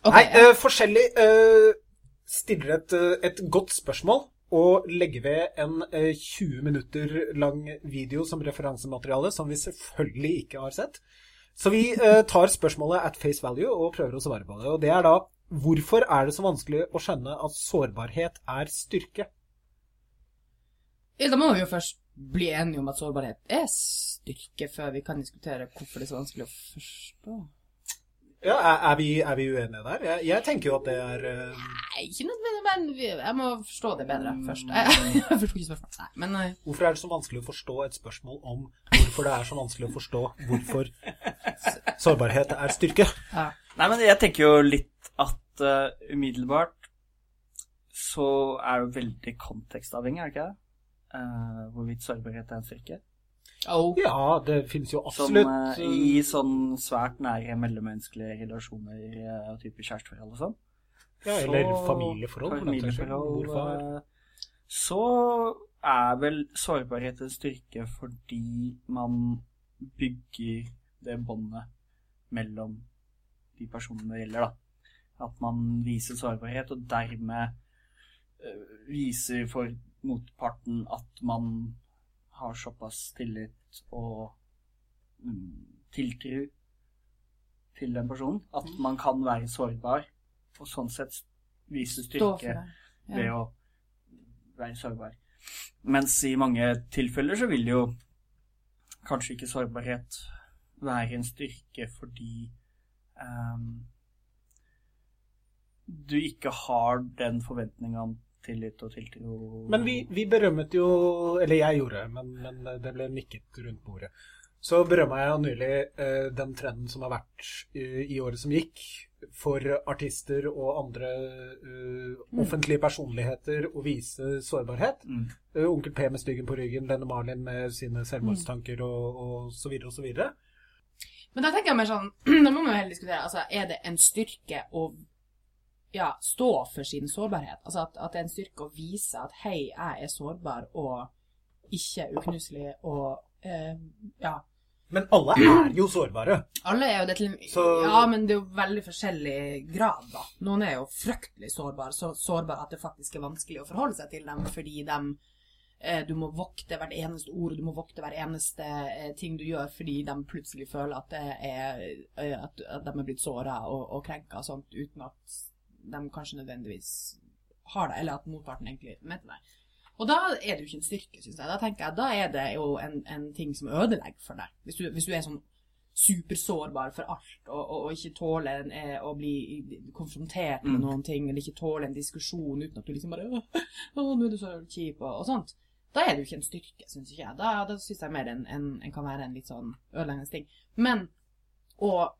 Ok, Nei, ja. eh, forskjellig uh, stiller et, eh, et godt spørsmål og legge ved en eh, 20 minutter lang video som referansemateriale, som vi selvfølgelig ikke har sett. Så vi eh, tar spørsmålet at face value og prøver å svare på det. Og det er da hvorfor er det så vanskelig å skjønne at sårbarhet er styrke? Ja, Da må vi jo først bli enige om at sårbarhet er styrke, før vi kan diskutere hvorfor det er så vanskelig å forstå. Ja, er, er, vi, er vi uenige der? Jeg, jeg tenker jo at det er uh... Nei, ikke nødvendig, men vi- jeg må forstå det bedre først. Jeg, (laughs) jeg forstår ikke spørsmålet. Nei, men eh, Hvorfor er det så vanskelig å forstå et spørsmål om hvorfor det er så vanskelig å forstå hvorfor sårbarhet er styrke? ja. Nei, men jeg tenker jo litt at uh, umiddelbart så er det veldig kontekstavhengig, er det ikke det? Uh, hvorvidt sårbarhet er en styrke. Oh. Ja, det finnes jo Som absolutt eh, i sånn svært nære mellommenneskelige relasjoner, uh, type kjæresteforhold og sånn. Ja, eller familieforhold. for den saks skyld. familieforhold, Mor, eh, Så er vel sårbarhet en styrke fordi man bygger det båndet mellom de personene det gjelder, da. At man viser sårbarhet, og dermed eh, viser for motparten at man har såpass tillit og mm, tiltro til den personen at man kan være sårbar, og sånn sett vise styrke ja. ved å være sårbar. Mens i mange tilfeller så vil jo kanskje ikke sårbarhet være en styrke fordi um, du ikke har den forventninga om tillit og tiltro Men vi, vi berømmet jo Eller jeg gjorde, men, men det ble nikket rundt bordet. Så berømma jeg nylig eh, den trenden som har vært i, i året som gikk, for artister og andre uh, offentlige personligheter å vise sårbarhet. Mm. Uh, Onkel P med styggen på ryggen, Lenne Marlin med sine selvmordstanker og, og så videre og så videre. Men da tenker jeg mer sånn (clears throat) Da må man jo heller diskutere altså, Er det en styrke å ja, stå for sin sårbarhet? Altså at, at det er en styrke å vise at hei, jeg er sårbar og ikke uknuselig og uh, ja. Men alle er jo sårbare. Alle er jo det til Så- Ja, men det er jo veldig forskjellig grad, da. Noen er jo fryktelig sårbare, så sårbare at det faktisk er vanskelig å forholde seg til dem fordi de eh, Du må vokte hvert eneste ord, du må vokte hver eneste eh, ting du gjør fordi de plutselig føler at, det er, eh, at, at de er blitt såra og, og krenka og sånt, uten at de kanskje nødvendigvis har det, eller at motparten egentlig mente det. Og da er det jo ikke en styrke, syns jeg. Da tenker jeg, da er det jo en, en ting som ødelegger for deg. Hvis du, hvis du er sånn supersårbar for alt, og, og, og ikke tåler en, eh, å bli konfrontert med Mm. noen ting, eller ikke tåler en diskusjon uten at du liksom bare Å, å nå er du så kjip, og, og sånt. Da er det jo ikke en styrke, syns ikke jeg. Da, da syns jeg mer en, en, en kan være en litt sånn ødeleggende ting. Men og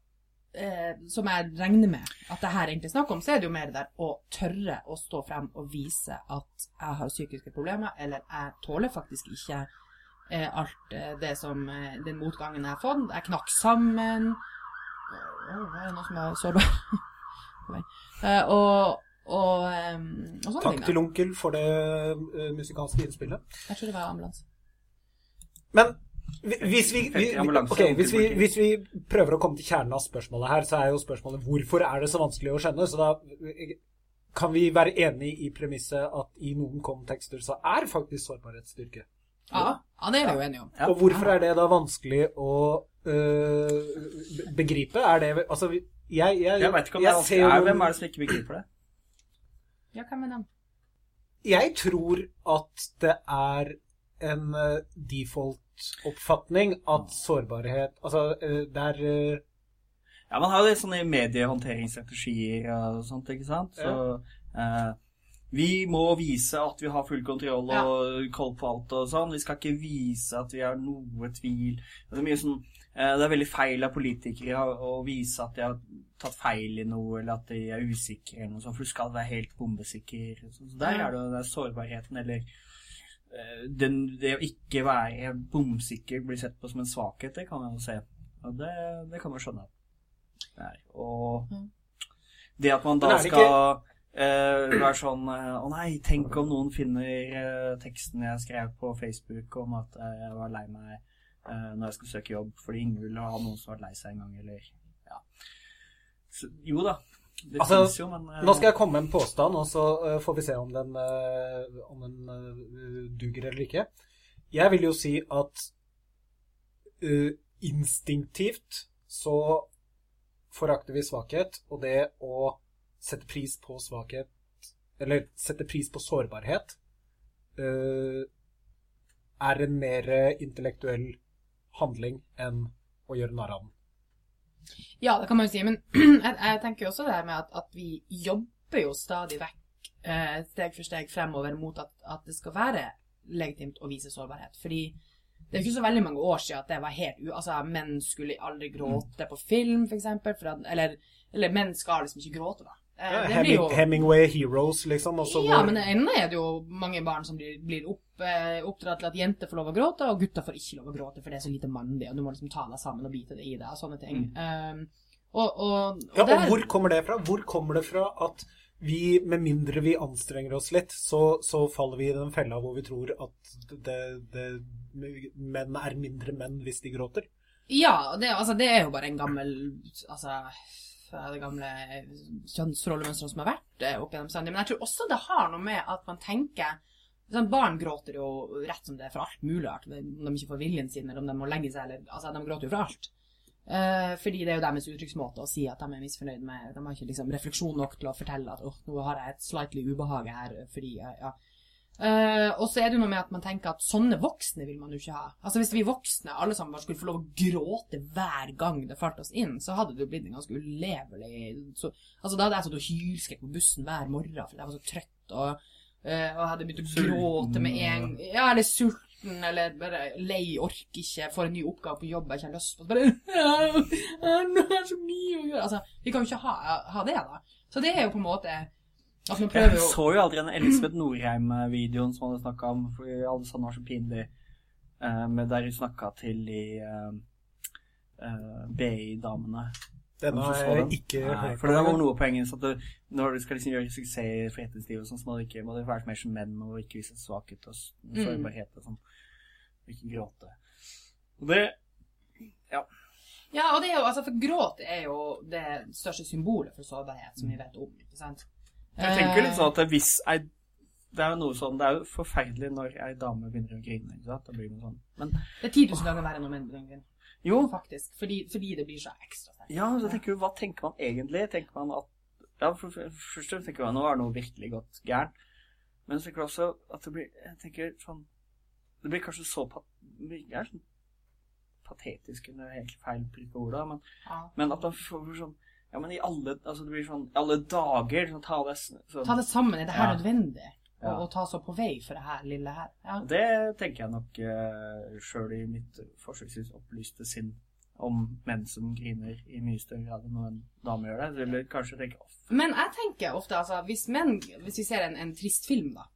eh, som jeg regner med at det her egentlig er snakk om, så er det jo mer der å tørre å stå frem og vise at jeg har psykiske problemer, eller jeg tåler faktisk ikke eh, alt eh, det som eh, den motgangen jeg har fått. Jeg knakk sammen. Oh, var det noe som er sårbar? (laughs) Eh, og og, eh, og sånne Takk ting. til onkel for det eh, musikalske innspillet. Jeg tror det var ambulanse. Men hvis vi, vi, okay, hvis, vi, hvis vi prøver å komme til kjernen av spørsmålet her, så er jo spørsmålet hvorfor er det så vanskelig å skjønne? Så da kan vi være enig i premisset at i noen kontekster så er faktisk sårbarhetsstyrke. Ja, ja, det er vi jo enige om. Ja. Og hvorfor er det da vanskelig å øh, begripe? Er det Altså, jeg, jeg, Jeg vet ikke om det er ser vanskelig. Er, hvem er det som ikke begriper det? Ja, hvem er dem? Jeg tror at det er en eh, default-oppfatning at sårbarhet Altså, eh, det er eh, Ja, man har jo litt sånne mediehåndteringsstrategier og sånt, ikke sant? Så eh, vi må vise at vi har full kontroll og Ja. koll på alt og sånn. Vi skal ikke vise at vi har noe tvil. Det er mye sånn Det er veldig feil av politikere å, vise at de har tatt feil i noe, eller at de er usikre eller noe sånt, for du skal være helt bombesikker. Så der er det den sårbarheten, eller den, det å ikke være bomsikker blir sett på som en svakhet, det kan man jo se. Og det, det kan man skjønne. Nei, og Mm. det at man da det skal eh, være sånn eh, Å nei, tenk om noen finner eh, teksten jeg skrev på Facebook om at eh, jeg var lei meg eh, når jeg skulle søke jobb, fordi ingen ville ha noen som var lei seg en gang, eller Ja. Så, jo da. Det Altså, jo, men uh... Nå skal jeg komme med en påstand, og så uh, får vi se om den, uh, om den duger eller ikke. Jeg vil jo si at instinktivt så forakter vi svakhet, og det å sette pris på svakhet, eller sette pris på sårbarhet, er en mer intellektuell handling enn å gjøre narr av den. Ja, det kan man jo si, men (clears throat) jeg, jeg tenker jo også det med at, at vi jobber jo stadig vekk eh, steg for steg fremover mot at, at det skal være legitimt å vise sårbarhet. Fordi det er jo ikke så veldig mange år siden at det var helt u... Altså, menn skulle aldri gråte på film, for eksempel. For at, eller, eller menn skal liksom ikke gråte, da. Eh, det blir Heming, jo Hemingway Heroes, liksom. Også Ja, hvor- men ennå er det jo mange barn som blir, blir opp, eh, oppdratt til at jenter får lov å gråte, og gutter får ikke lov å gråte, for det er så lite mandig, og du må liksom ta deg sammen og bite det i deg, og sånne ting. Um, og, og, og, Ja, der- hvor kommer det fra? Hvor kommer det fra at vi, med mindre vi anstrenger oss litt, så, så faller vi i den fella hvor vi tror at det, det, menn er mindre menn hvis de gråter? Ja, det, altså, det er jo bare en gammel Altså det gamle kjønnsrollemønsteret som har vært eh, opp gjennom. Men jeg tror også det har noe med at man tenker sånn, Barn gråter jo rett som det er for alt mulig rart. Om de ikke får viljen sin, eller om de må legge seg, eller Altså, de gråter jo for alt. Eh, fordi det er jo deres uttrykksmåte å si at de er misfornøyd med De har ikke liksom refleksjon nok til å fortelle at åh, nå har jeg et slightly ubehag her fordi ja. Eh, og så er det jo noe med at man tenker at sånne voksne vil man jo ikke ha. Altså Hvis vi voksne alle sammen bare skulle få lov å gråte hver gang det falt oss inn, så hadde det jo blitt en ganske ulevelig så, Altså Da hadde jeg stått og hylskrek på bussen hver morgen fordi jeg var så trøtt og, og hadde begynt å gråte med en Ja, eller sulten, eller bare lei, orker ikke, får en ny oppgave på jobb jeg ikke har lyst på. det. bare (laughs) Nå er det så mye å gjøre. Altså, vi kan jo ikke ha, ha det, da. Så det er jo på en måte prøver Jeg jo så jo aldri den Elisabeth Norheim-videoen som hadde snakka om, for alle sa den var så pinlig, eh, med der hun snakka til de uh, uh, BI-damene. Denne har jeg den? ikke Nei, hørt for det var noe på engelsk at du, når du skal liksom gjøre suksess i forretningslivet, og sånn, så må du ikke må det være mer som menn og ikke vise svakhet og s- Mm. sårbarhet og sånn. Og ikke gråte. Og det Ja, og det er jo, altså, for gråt er jo det største symbolet for sårbarhet som vi vet om, ikke sant? Jeg tenker litt Eh, sånn at det- hvis ei Det er jo noe sånn Det er jo forferdelig når ei dame begynner å grine, ikke sant? Da blir det sånn. Men Det er 10 000 ganger verre når menn begynner å grine, jo, faktisk. Fordi, fordi det blir så ekstra sterkt. Ja, så tenker du, hva tenker man egentlig? Tenker man at Ja, for, først tenker man nå er noe virkelig gått gærent. Men så tenker du også at det blir Jeg tenker sånn Det blir kanskje så pat, er sånn patetisk under helt feil bruk av ordet, men, Ja. men at man får sånn Ja, men i alle Altså det blir sånn I alle dager sånn, ta det s- sånn Ta det sammen, er det her Ja. nødvendig? Ja. å ta seg på vei for det her lille her? Ja. Det tenker jeg nok uh, sjøl i mitt forsøksvis opplyste sinn om menn som griner i mye større grad enn en dame gjør det. Eller kanskje tenke off. Men jeg tenker ofte, altså, hvis menn Hvis vi ser en, en trist film, da.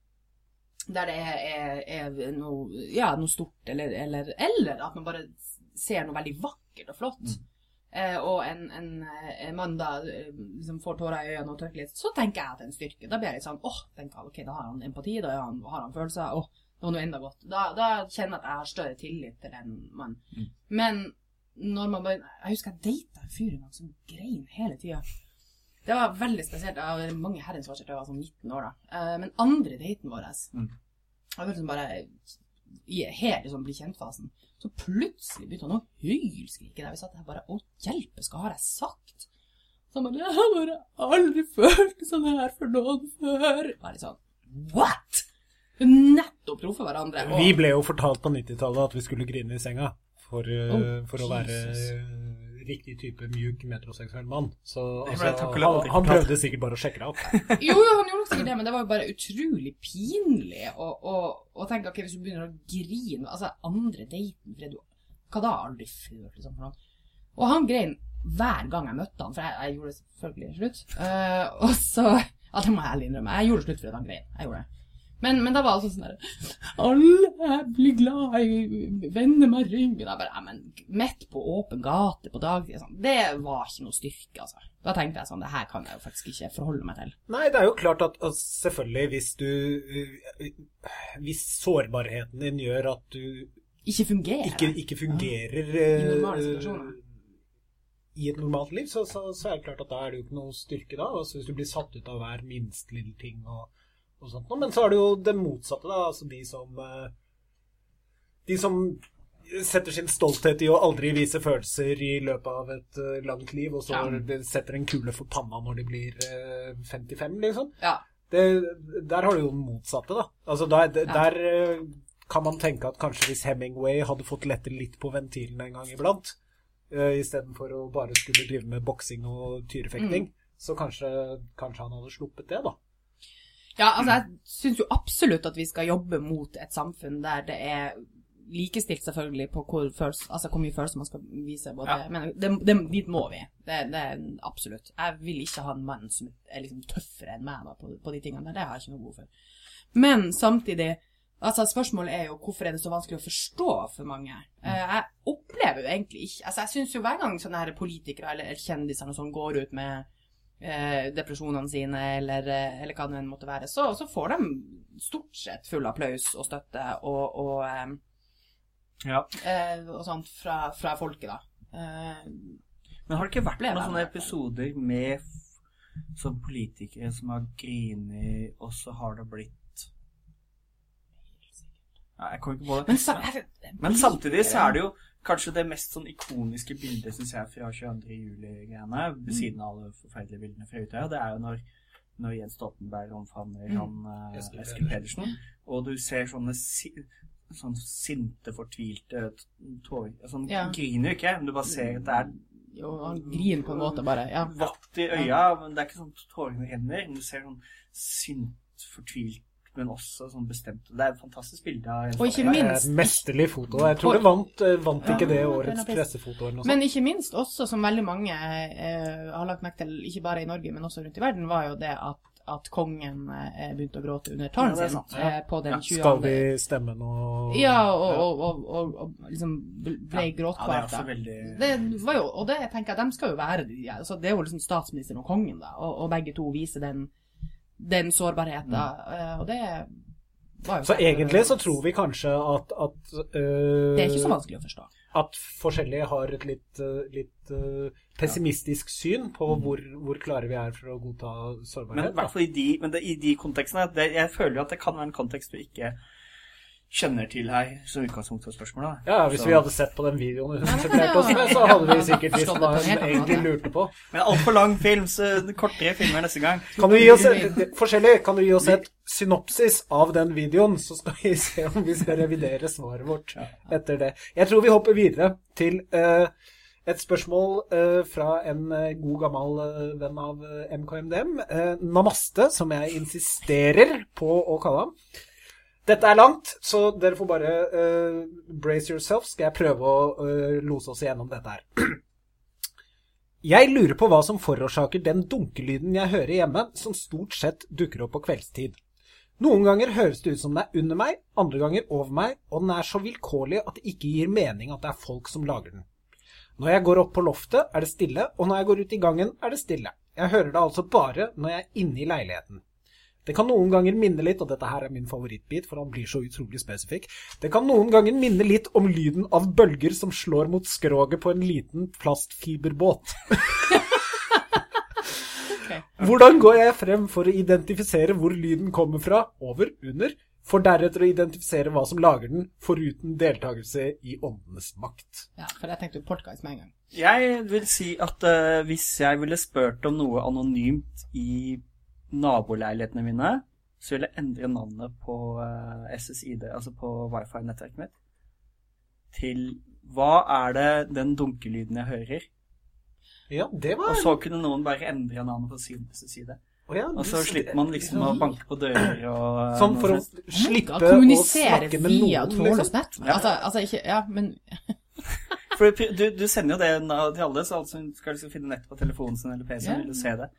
Der det er, er, er noe, ja, noe stort, eller, eller, eller at man bare ser noe veldig vakkert og flott. Eh, og en, en, en mann da eh, liksom får tårer i øynene og tørker litt, så tenker jeg at det er en styrke. Da blir jeg litt sånn åh, tenker jeg, ok, da har han empati, da har han, har han følelser. Åh, det var noe enda godt. Da, da kjenner jeg at jeg har større tillit til den mannen. Mm. Men når man bare Jeg husker jeg data en fyr en gang som grein hele tida. Det var veldig spesielt. Jeg var mange herrens år siden jeg var sånn 19 år, da. Eh, Men andre daten vår Mm. Jeg følte som bare i hele sånn bli kjent-fasen. Så plutselig begynte han å hylskrike der vi satt der bare Å, hjelpe, skal har jeg sagt? Så han bare Jeg har bare aldri følt sånn her for noen før. Bare sånn What?! Nettopp truffet hverandre. og- Vi ble jo fortalt på 90-tallet at vi skulle grine i senga for, uh, Oh, for å være Jesus. Riktig type mjuk metroseksuell mann. Så altså, han, han prøvde sikkert bare å sjekke deg opp. (laughs) Jo, jo, han gjorde sikkert det, men det var jo bare utrolig pinlig å, å, å tenke ok, hvis du begynner å grine Altså, andre daten fordi Hva da? Aldri før, liksom. Og han grein hver gang jeg møtte han, for jeg, jeg gjorde det selvfølgelig slutt. Uh, og så Ja, det må jeg ærlig innrømme. Jeg gjorde det slutt fordi han grein. Jeg gjorde det. Men, men da var det sånn der Alle blir glad i vennene med ryggen. Jeg bare, men midt på åpen gate på dagtid sånn. Det var ikke noe styrke, altså. Da tenkte jeg sånn, det her kan jeg jo faktisk ikke forholde meg til. Nei, det er jo klart at altså, selvfølgelig hvis du Hvis sårbarheten din gjør at du Ikke fungerer. ikke, ikke fungerer I normale uh, situasjoner. i et normalt liv, så, så, så er det klart at da er det jo ikke noe styrke da. Altså hvis du blir satt ut av hver minste lille ting og, og sånt noe. Men så er det jo det motsatte, da. Altså de som eh, De som setter sin stolthet i å aldri vise følelser i løpet av et eh, langt liv, og så Ja. setter en kule for panna når de blir eh, 55, liksom. Ja. Det, der har du jo den motsatte, da. Altså, der, der ja. kan man tenke at kanskje hvis Hemingway hadde fått lette litt på ventilen en gang iblant, uh, istedenfor å bare skulle drive med boksing og tyrefekting, så kanskje, kanskje han hadde sluppet det, da. Ja, altså jeg syns jo absolutt at vi skal jobbe mot et samfunn der det er likestilt selvfølgelig på hvor, følelse, altså hvor mye følelser man skal vise. Både, Ja. Men det, det, dit må vi. Det, det absolutt. Jeg vil ikke ha en mann som er liksom tøffere enn meg da, på, på de tingene der. Det har jeg ikke noe behov for. Men samtidig Altså, Spørsmålet er jo hvorfor er det så vanskelig å forstå for mange. Eh, jeg opplever jo egentlig ikke altså Jeg syns jo hver gang sånne her politikere eller kjendiser sånn går ut med eh, depresjonene sine, eller, eh, eller hva det enn måtte være, så, så får de stort sett full applaus og støtte og, og, eh, Ja. eh, og sånt fra, fra folket, da. Eh, Men har det ikke vært noen sånne episoder med sånn politikere som har grinet, og så har det blitt Nei, jeg kommer ikke på det. Men samtidig så er det jo kanskje det mest sånn ikoniske bildet, syns jeg, fra 22. juli-greiene, ved siden av alle forferdelige bildene fra Utøya, det er jo når, når Jens Stoltenberg omfavner Mm. han mm. Eskil Eskil Pedersen, og du ser sånne si, sånn sinte, fortvilte tårer Sånn Ja. griner jo ikke, men du bare ser at det er jo, han griner på en måte, bare. Ja. vatt i øya, men det er ikke sånn tårene renner. Men du ser sånn sint, fortvilt, men også sånn bestemt. Det er et fantastisk bilde av Jens Og ikke minst- Eh, mesterlig foto. Jeg tror det vant, eh, vant ikke det årets pressefoto Men ikke minst også, som veldig mange eh, har lagt merke til, ikke bare i Norge, men også rundt i verden, var jo det at, at kongen eh, begynte å gråte under Ja, talen sin ja. eh, på den Ja, 20. Skal vi stemme nå? Ja, og, og, og, og, og liksom ble Ja, det gråtkvalt. også veldig Det var jo, og det jeg tenker jeg, de skal jo være altså Det er jo liksom statsministeren og kongen, da, og, og begge to viser den, den sårbarheten. Mm. Og det var jo Så egentlig så tror vi kanskje at, at uh, Det er ikke så vanskelig å forstå. at forskjellige har et litt, eh, litt eh, pessimistisk syn på hvor, hvor klare vi er for å godta sårbarhet. Men, i de, men det, i de kontekstene det, Jeg føler jo at det kan være en kontekst du ikke kjenner til her, som utgangspunkt for spørsmålet. Ja, Hvis Så- vi hadde sett på den videoen hun kan oss med, så hadde vi sikkert visst hva hun egentlig lurte på. Men altfor lang film, så kortere filmer neste gang. Kan du gi oss et, forskjellig, kan du gi oss et synopsis av den videoen, så skal vi se om vi skal revidere svaret vårt etter det. Jeg tror vi hopper videre til uh, et spørsmål uh, fra en uh, god gammel uh, venn av MKMDM, eh, Namaste, som jeg insisterer på å kalle ham. Dette er langt, så dere får bare uh, brace yourself, skal jeg prøve å uh, lose oss igjennom dette her. (clears throat) Jeg lurer på hva som forårsaker den dunkelyden jeg hører hjemme, som stort sett dukker opp på kveldstid. Noen ganger høres det ut som den er under meg, andre ganger over meg, og den er så vilkårlig at det ikke gir mening at det er folk som lager den. Når jeg går opp på loftet, er det stille, og når jeg går ut i gangen, er det stille. Jeg hører det altså bare når jeg er inne i leiligheten. Det kan noen ganger minne litt, og dette her er min favorittbit, for han blir så utrolig spesifikk. Det kan noen ganger minne litt om lyden av bølger som slår mot skroget på en liten plastfiberbåt. (laughs) Hvordan går jeg frem for å identifisere hvor lyden kommer fra, over, under, for deretter å identifisere hva som lager den, foruten deltakelse i åndenes makt? Ja, for jeg tenkte jo podcast med en gang. Jeg vil si at uh, hvis jeg ville spurt om noe anonymt i naboleilighetene mine, så vil jeg endre navnet på eh, SSID, altså på wifi-nettverket mitt, til hva er det den dunkelyden jeg hører? Ja, det var Og så kunne noen bare endre navnet på sin SSID. Oh ja, Og så slipper man liksom å banke på dører og Sånn for å slippe Å snakke med via noen, trådløst liksom. nett. Ja. Altså, altså ikke Ja, men For du, du sender jo det til alle, så alle som skal liksom finne nett på telefonen sin eller PC-en, Ja. vil jo se det.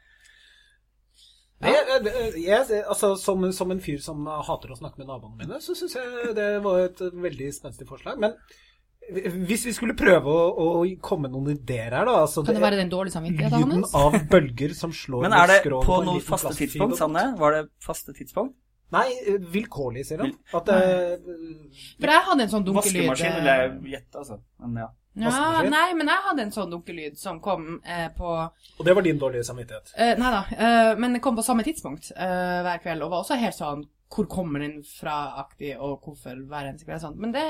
Jeg, jeg, altså, som, som en fyr som hater å snakke med naboene mine, så syns jeg det var et veldig spenstig forslag. Men hvis vi skulle prøve å, å komme noen ideer her, da altså, kan det være den dårlige samvittigheten Lyden hans? av bølger som slår Men er det på noen faste tidspunkt, Sanne? Var det faste tidspunkt? Nei, eh, vilkårlig, sier han. At uh, For jeg hadde en sånn dunkelyd Vaskemaskin vil jeg gjette, altså. Men ja. Ja, nei, men jeg hadde en sånn dunkelyd som kom eh, på Og det var din dårlige samvittighet. eh, Nei da, eh, men det kom på samme tidspunkt eh, hver kveld, og var også helt sånn Hvor kommer den fra-aktig, og hvorfor hver eneste kveld sånn. Men det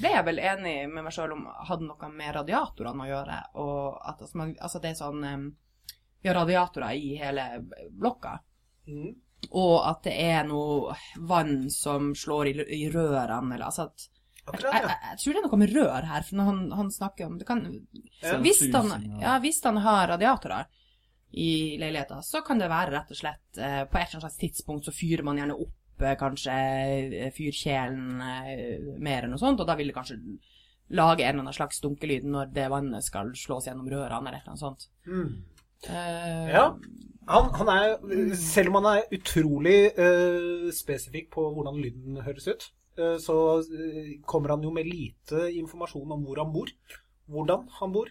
ble jeg vel enig med meg sjøl om hadde noe med radiatorene å gjøre, og at altså, man, altså det er sånn eh, Vi har radiatorer i hele blokka. Mm. Og at det er noe vann som slår i, i rørene, eller altså at Akkurat, ja. jeg, jeg tror det er noe med rør her, for når han, han snakker om det kan, hvis, han, ja, hvis han har radiatorer i leiligheten, så kan det være rett og slett eh, På et eller annet slags tidspunkt så fyrer man gjerne opp eh, kanskje eh, fyrkjelen eh, mer enn noe sånt, og da vil det kanskje lage en eller annen slags dunkelyd når det vannet skal slås gjennom rørene eller et eller annet sånt. Mm. Eh, Ja. Han, han er, selv om han er utrolig uh, spesifikk på hvordan lyden høres ut, uh, så eh, kommer han jo med lite informasjon om hvor han bor. Hvordan han bor.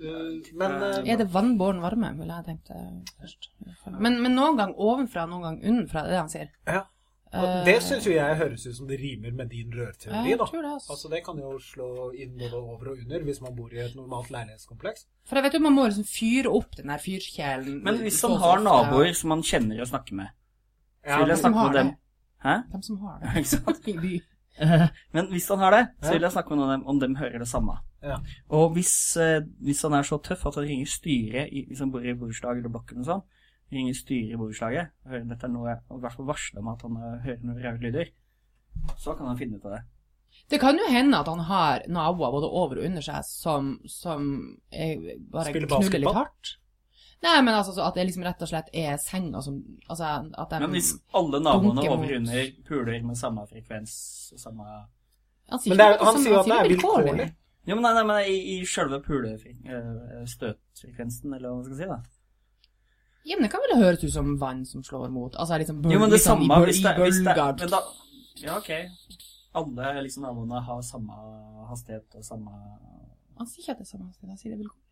Uh, men Er det vannbåren varme, ville jeg tenkt først. Men, men noen gang ovenfra, noen gang unnenfra, det er det han sier. ja. Og det syns jo jeg høres ut som det rimer med din rørteori rørteori, jeg da. tror det, altså. Altså Det kan jo slå inn både over og under hvis man bor i et normalt leilighetskompleks. For jeg vet jo, man må liksom fyre opp den der fyrkjelen. Men hvis man han har naboer som han kjenner og snakker med, så Ja, vil jeg snakke med dem. Hæ? De som har (laughs) det. Ikke sant? (laughs) Men hvis han har det, så vil jeg snakke med noen av dem om dem hører det samme. Ja. Og hvis, eh, hvis han er så tøff at han ringer styret i, hvis han bor i borettslag eller blokken og sånn, ringer styret i borettslaget, og hører dette er noe, og i hvert fall varsler om at han eh, hører noen rare lyder, så kan han finne ut av det. Det kan jo hende at han har naboer både over og under seg som, som er, bare knuller litt hardt. Nei, men altså at det liksom rett og slett er senga som Altså at de Men hvis alle naboene over og under puler med samme frekvens og samme han sier Men det er- han som- sier jo at det er vilkårlig. Jo, men nei, nei, men i, i selve pulestøtfrekvensen, eller hva man skal si, da. Ja, men det kan vel høres ut som vann som slår mot Altså liksom bøl, Jo, men det liksom, samme bøl- hvis i det, hvis det bølger. men da, Ja, ok. Alle liksom navnene har samme hastighet og samme Han sier ikke at det er samme hastighet, han sier det er vilkårlig.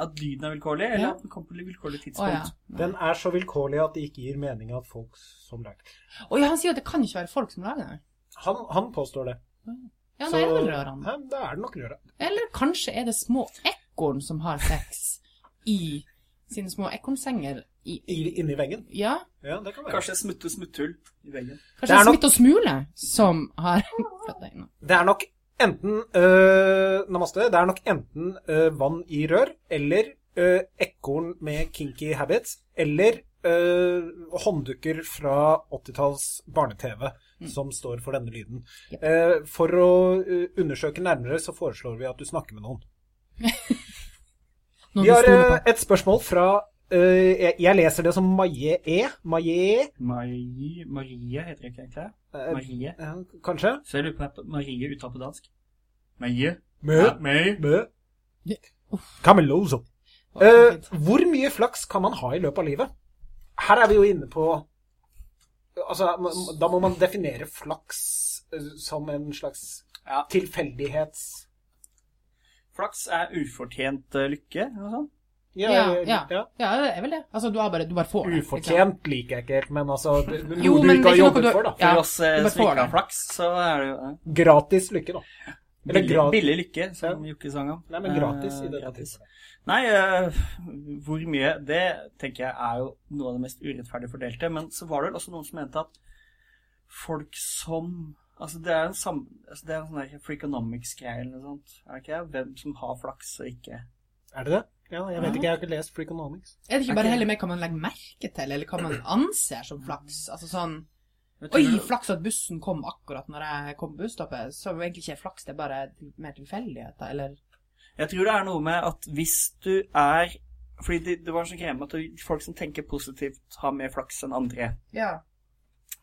At lyden er vilkårlig, eller Ja. at den kommer på vilkårlig Å tidspunkt? ja. Den er så vilkårlig at det ikke gir mening at folk som lager Å ja, han sier at det kan ikke være folk som lager det. Han, han påstår det. Ja, det er vel rørene. Ja, det er det nok røra. Eller kanskje er det små ekorn som har sex i sine små ekornsenger i I- Inni veggen. Ja, Ja, det kan være. Kanskje smutte smutthull i veggen. kanskje Det er nok- og Smule som har (laughs) flytta inn. Det er nok enten øh, Namaste. Det er nok enten øh, vann i rør, eller øh, ekorn med kinky habits, eller øh, hånddukker fra 80-talls barne-TV som står for denne lyden. Yep. Eh, for å øh, undersøke nærmere så foreslår vi at du snakker med noen. (laughs) Vi har på. et spørsmål fra uh, jeg, jeg leser det som Maje E. Maje E. Marie, Marie heter det ikke egentlig? Marie. Uh, uh, kanskje? Så jeg lurer på om Marie uttaler på dansk. Marie? Mø. Mø. Mø. Cameloso. Eh, hvor mye flaks kan man ha i løpet av livet? Her er vi jo inne på Altså, da må man definere flaks eh, som en slags Ja. tilfeldighets... Flaks er ufortjent eh, lykke, eller noe sånt? Ja, ja. ja, det er vel det. Altså, du, har bare, du bare får det. Ufortjent liker jeg ikke helt, men altså Noe Jo, du men ikke det er har jobbet du- for, da. For Ja, oss eh, som ikke har flaks, så er det jo eh, Gratis lykke, da. Eller billig, gratis. billig lykke, som Jokke sang om. Nei, men gratis i Eh, dette gratis. Nei, uh, hvor mye Det tenker jeg er jo noe av det mest urettferdig fordelte. Men så var det vel også noen som mente at folk som Altså, det er en, sam, altså, det er en sånn freakonomics-greie eller noe sånt. Er det ikke det? Hvem som har flaks og ikke. Er det det? Ja, jeg vet ikke, jeg har ikke lest Freakonomics. Er det ikke bare bare heller med hva man legger merke til, eller hva man anser som flaks? Altså sånn Oi, flaks at bussen kom akkurat når jeg kom på busstoppet. Så egentlig ikke er flaks, det er bare mer tilfeldigheter, eller Jeg tror det er noe med at hvis du er Fordi det, det var en sånn greie med at folk som tenker positivt, har mer flaks enn andre. Ja.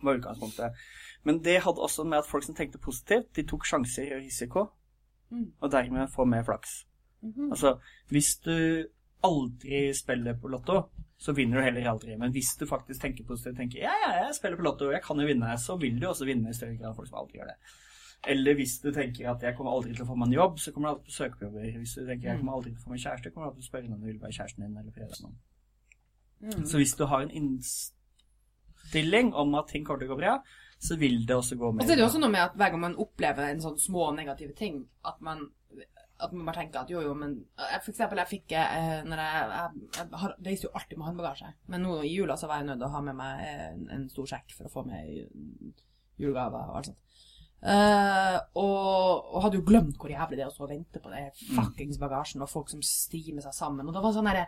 Var utgangspunktet. Men det hadde også med at folk som tenkte positivt, de tok sjanser og risiko, Mm. og dermed får mer flaks. Mhm. Altså, hvis du aldri spiller på lotto, så vinner du heller aldri. Men hvis du faktisk tenker positivt, tenker ja, ja, jeg spiller på lotto, jeg kan jo vinne, så vil du også vinne i større grad enn folk som aldri gjør det. Eller hvis du tenker at jeg kommer aldri til å få meg en jobb, så kommer du alltid til å søke på jobber. Hvis du tenker jeg kommer aldri til å få meg kjæreste, kommer du alltid til å spørre om du vil være kjæresten din, eller noen. Mm. Så hvis du har en inns... forestilling om at ting kommer til å gå bra, så vil det også gå mer. Og så er det også noe med at hver gang man opplever en sånn små negative ting, at man, at man bare tenker at jo, jo, men For eksempel, jeg fikk eh, når jeg, jeg, jeg har, reiser jo alltid med håndbagasje, men nå i jula så var jeg nødt til å ha med meg en, en stor sekk for å få med julegaver og alt sånt. Uh, og, og hadde jo glemt hvor jævlig det er å vente på det fuckings bagasjen, og folk som stimer seg sammen. Og det var sånn derre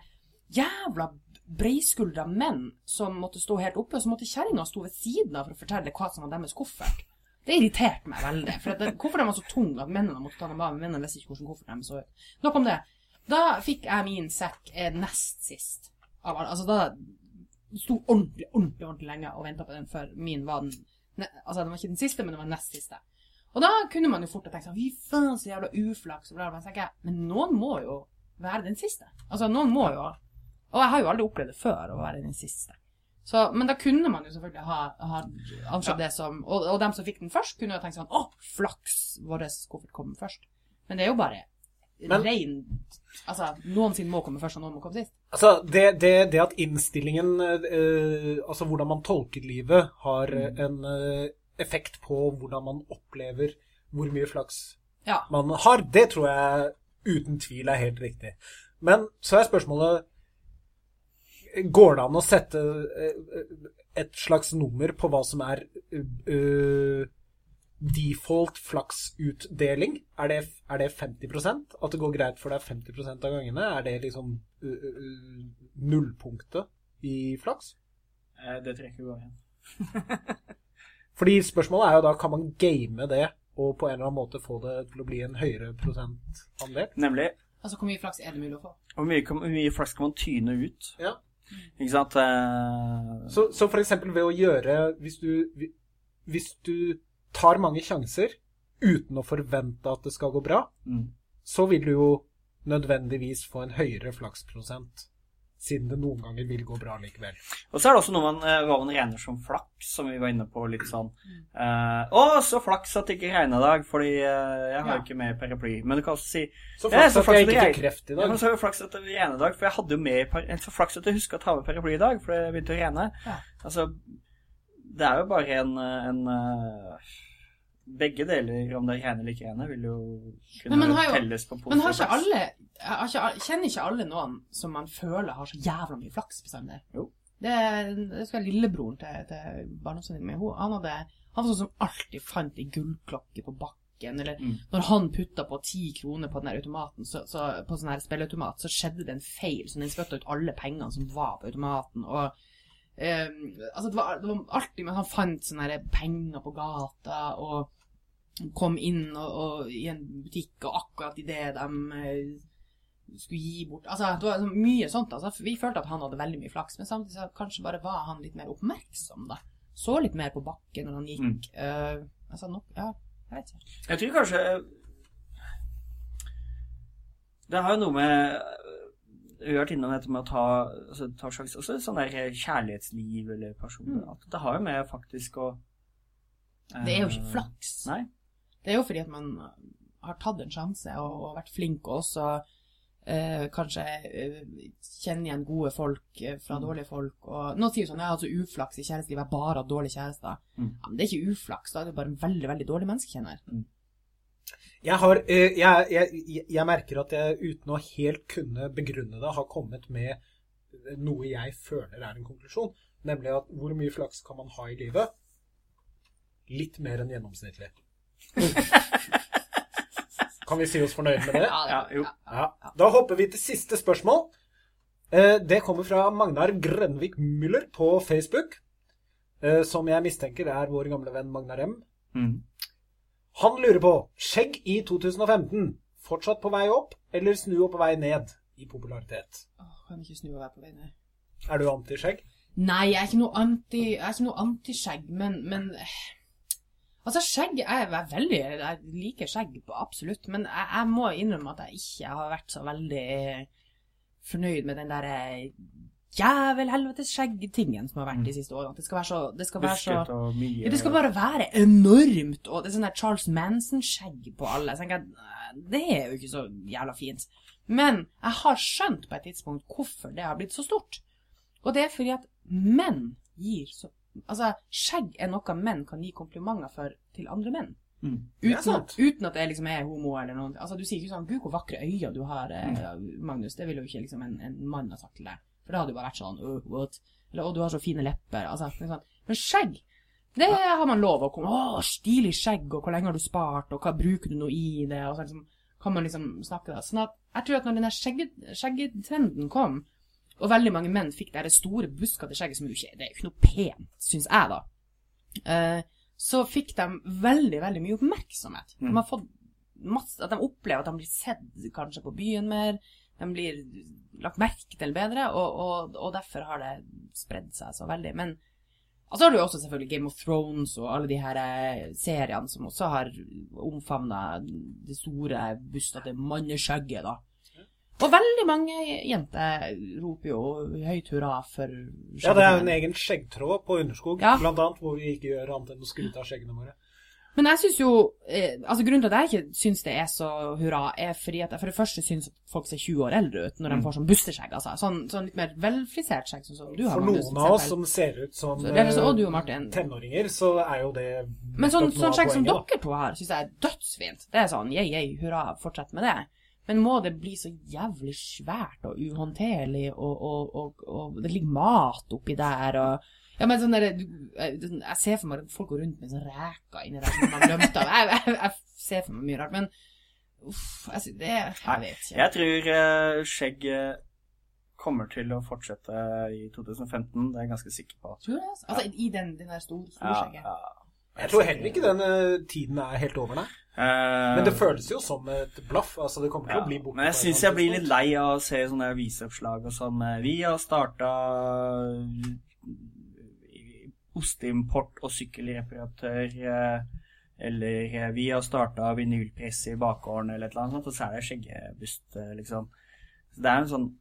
jævla breiskuldra menn som måtte stå helt oppe, og så måtte kjerringa stå ved siden av for å fortelle hva som var deres koffert. Det irriterte meg veldig. For det, kofferten var så tung at mennene måtte ta dem av. Mennene visste ikke hvordan kofferten deres så ut. Nok om det. Da fikk jeg min sekk eh, nest sist. Av, altså da sto ordentlig, ordentlig, ordentlig lenge og venta på den før min var den Altså, den var ikke den siste, men den var nest siste. Og da kunne man jo fort ha tenkt sånn Fy faen, så jævla uflaks. Og bla, bla. Men noen må jo være den siste. Altså, noen må jo Og jeg har jo aldri opplevd det før, å være den siste. Så, men da kunne man jo selvfølgelig ha, ha ansett det som og, og dem som fikk den først, kunne jo tenkt sånn Å, flaks! Vår koffert kom først. Men det er jo bare Men- rein Altså, noen sin må komme først, og noen må komme sist. Altså, det, det, det at innstillingen, eh, altså hvordan man tolker livet, har mm. en eh, effekt på hvordan man opplever hvor mye flaks Ja. man har, det tror jeg uten tvil er helt riktig. Men så er spørsmålet Går det an å sette eh, et slags nummer på hva som er uh, default flaksutdeling? Er det, er det 50% At det går greit for deg 50% av gangene? Er det liksom uh, uh, nullpunktet i flaks? Eh, Det tror jeg ikke går igjen. (laughs) Fordi spørsmålet er jo da, kan man game det og på en eller annen måte få det til å bli en høyere prosentandel? Nemlig Altså, hvor mye flaks er det mulig å få? hvor mye, hvor mye flaks kan man tyne ut? Ja. Ikke sant? Eh, Så, så for eksempel ved å gjøre hvis du, hvis du tar mange sjanser uten å forvente at det skal gå bra, mm. så vil du jo nødvendigvis få en høyere flaksprosent. Siden det noen ganger vil gå bra likevel. Og så er det også noe man, eh, hva man regner som flaks, som vi var inne på litt sånn eh, Å, så flaks at det ikke regner i dag, fordi uh, jeg har Ja. ikke med paraply. Men du kan også si Så flaks så at jeg ikke fikk kreft i Ja, dag. men så er det flaks at det regner i dag, for jeg hadde jo med Så flaks at jeg huska å ta med paraply i dag, for det begynte å regne. Ja. Altså, det er jo bare en, en eh, Begge deler, om det er regner eller ikke ene, vil jo kunne Men jo- telles på Men har ikke alle har ikke, Kjenner ikke alle noen som man føler har så jævla mye flaks bestandig? Jo. Det, det skal lillebroren til, til barndomsvenninnen min. Han, hadde, han var sånn som alltid fant ei gullklokke på bakken. Eller Mm. når han putta på ti kroner på den der automaten, så, så, på sånn her spilleautomat, så skjedde det en feil. Så den spytta ut alle pengene som var på automaten. Og Um, altså det var, det var alltid Men han fant sånne her penger på gata. og kom inn og, og, i en butikk, og akkurat idet de eh, skulle gi bort Altså, det var mye sånt. Altså. Vi følte at han hadde veldig mye flaks, men samtidig så kanskje bare var han litt mer oppmerksom, da. Så litt mer på bakken når han gikk. Mm. Uh, altså, nok, ja, jeg vet ikke. Jeg tror kanskje Det har jo noe med Vi har vært innom dette med å ta, altså, ta slags også sånn der kjærlighetsliv eller personlig Mm. at Det har jo med faktisk å Det er jo ikke eh, flaks. Nei. Det er jo fordi at man har tatt en sjanse og, og vært flink, og også eh, kanskje eh, kjenner igjen gode folk eh, fra Mm. dårlige folk. Og nå sier du sånn 'Jeg har hatt uflaks i kjærestelivet, jeg har bare hatt dårlige kjærester'. Mm. Ja, men det er ikke uflaks, da er du bare en veldig, veldig dårlig menneskekjenner. Jeg, har, eh, jeg, jeg, jeg merker at jeg uten å helt kunne begrunne det, har kommet med noe jeg føler er en konklusjon. Nemlig at hvor mye flaks kan man ha i livet? Litt mer enn gjennomsnittlig. Kan vi si oss fornøyd med det? Ja, jo. Ja. Da hopper vi til siste spørsmål. Eh, Det kommer fra Magnar Grønvik Müller på Facebook. eh, Som jeg mistenker er vår gamle venn Magnar M. Mm. Han lurer på skjegg i 2015. Fortsatt på vei opp, eller snu og på vei ned i popularitet? Åh, kan ikke snu og være på vei ned. Er du anti-skjegg? Nei, jeg er ikke noe anti er antiskjegg, men, men eh, Altså, skjegg Jeg er veldig Jeg liker skjegg, på absolutt, men jeg, jeg må innrømme at jeg ikke har vært så veldig fornøyd med den derre jævel helvetes skjeggtingen som har vært de siste årene. Det skal være så, det skal være så ja, det skal bare være enormt, og det er sånn der Charles Manson-skjegg på alle. Så jeg, det er jo ikke så jævla fint. Men jeg har skjønt på et tidspunkt hvorfor det har blitt så stort. Og det er fordi at menn gir så Altså, skjegg er noe menn kan gi komplimenter for til andre menn. Mm. Uten, sant. uten at det liksom er homo eller noe. Altså, du sier ikke sånn 'Gud, hvor vakre øyne du har, eh, Mm. Magnus'. Det ville jo ikke liksom en, en mann ha sagt til deg. For da hadde du bare vært sånn oh, what? Eller 'Å, du har så fine lepper'. Altså, liksom. Men skjegg, det har man lov å komme 'Å, stilig skjegg', og 'hvor lenge har du spart', og 'hva bruker du nå i det', og så liksom, kan man liksom snakke da. Sånn at jeg tror at når den der skjeggetrenden kom, og veldig mange menn fikk det store buskete skjegget, som jo ikke det er jo ikke noe pent, syns jeg, da. Eh, så fikk de veldig, veldig mye oppmerksomhet. De har fått masse, at de opplever at de blir sett kanskje på byen mer, de blir lagt merke til bedre, og, og, og derfor har det spredd seg så veldig. Men så har du jo også selvfølgelig Game of Thrones og alle de her eh, seriene som også har omfavna det store, bustete manneskjegget, da. Og veldig mange jenter roper jo høyt hurra for Ja, det er jo en egen skjeggtråd på Underskog, Ja. blant annet, hvor vi ikke gjør annet enn å skryte av skjeggene våre. Men jeg syns jo eh, Altså, grunnen til at jeg ikke syns det er så hurra, er fordi at jeg for det første syns folk ser 20 år eldre ut når de får sånn busteskjegg, altså. Sånn, sånn litt mer velfrisert skjegg, sånn som du har. For noen av oss som ser ut som Så så- og du, eh, Martin. tenåringer, så er jo det Men sånn, sånn skjegg som dere to har, syns jeg er dødsfint. Det er sånn yeah, yeah, hurra, fortsett med det. Men må det bli så jævlig svært og uhåndterlig, og, og, og, og det ligger mat oppi der, og ja, men sånn der, du- jeg jeg ser for meg at folk går rundt med sånn reker inni der som man har glemt av. Jeg, jeg, jeg ser for meg mye rart, men uff, jeg, det Jeg vet ikke. Jeg tror uh, skjegg eh, kommer til å fortsette i 2015, det er jeg ganske sikker på. Tror du det? altså? ja. i den, den der store, store Ja, skjegget. ja. Jeg tror heller ikke den eh, tiden er helt over, nei. Eh, Men det føles jo som et blaff. Altså, det kommer til ja. å bli borte. Men jeg syns jeg blir litt lei av å se sånne avisoppslag og sånn. eh, Vi har starta osteimport og sykkelreparatør. eh, Eller vi har starta vinylpress i bakgården, eller et eller annet sånt. Og så er det skjeggebust, liksom. Så det er en sånn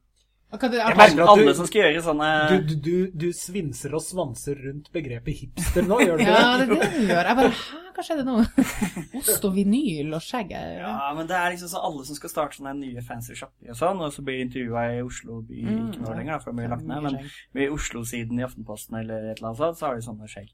det- Jeg merker at Alle du- som skal gjøre sånne Du, du, du, du svinser og svanser rundt begrepet hipster nå, gjør du ikke Ja, det? det er det du gjør. Jeg bare Hæ, hva skjedde nå? (laughs) Ost og vinyl og skjegg Ja, men det er liksom så alle som skal starte sånne nye fancy shopper og sånn, og så blir intervjua i Oslo by, Mm, ikke nå lenger, da, for de blir lagt ned, men i Oslo-siden i Aftenposten eller et eller annet sånt, så har de sånne skjegg.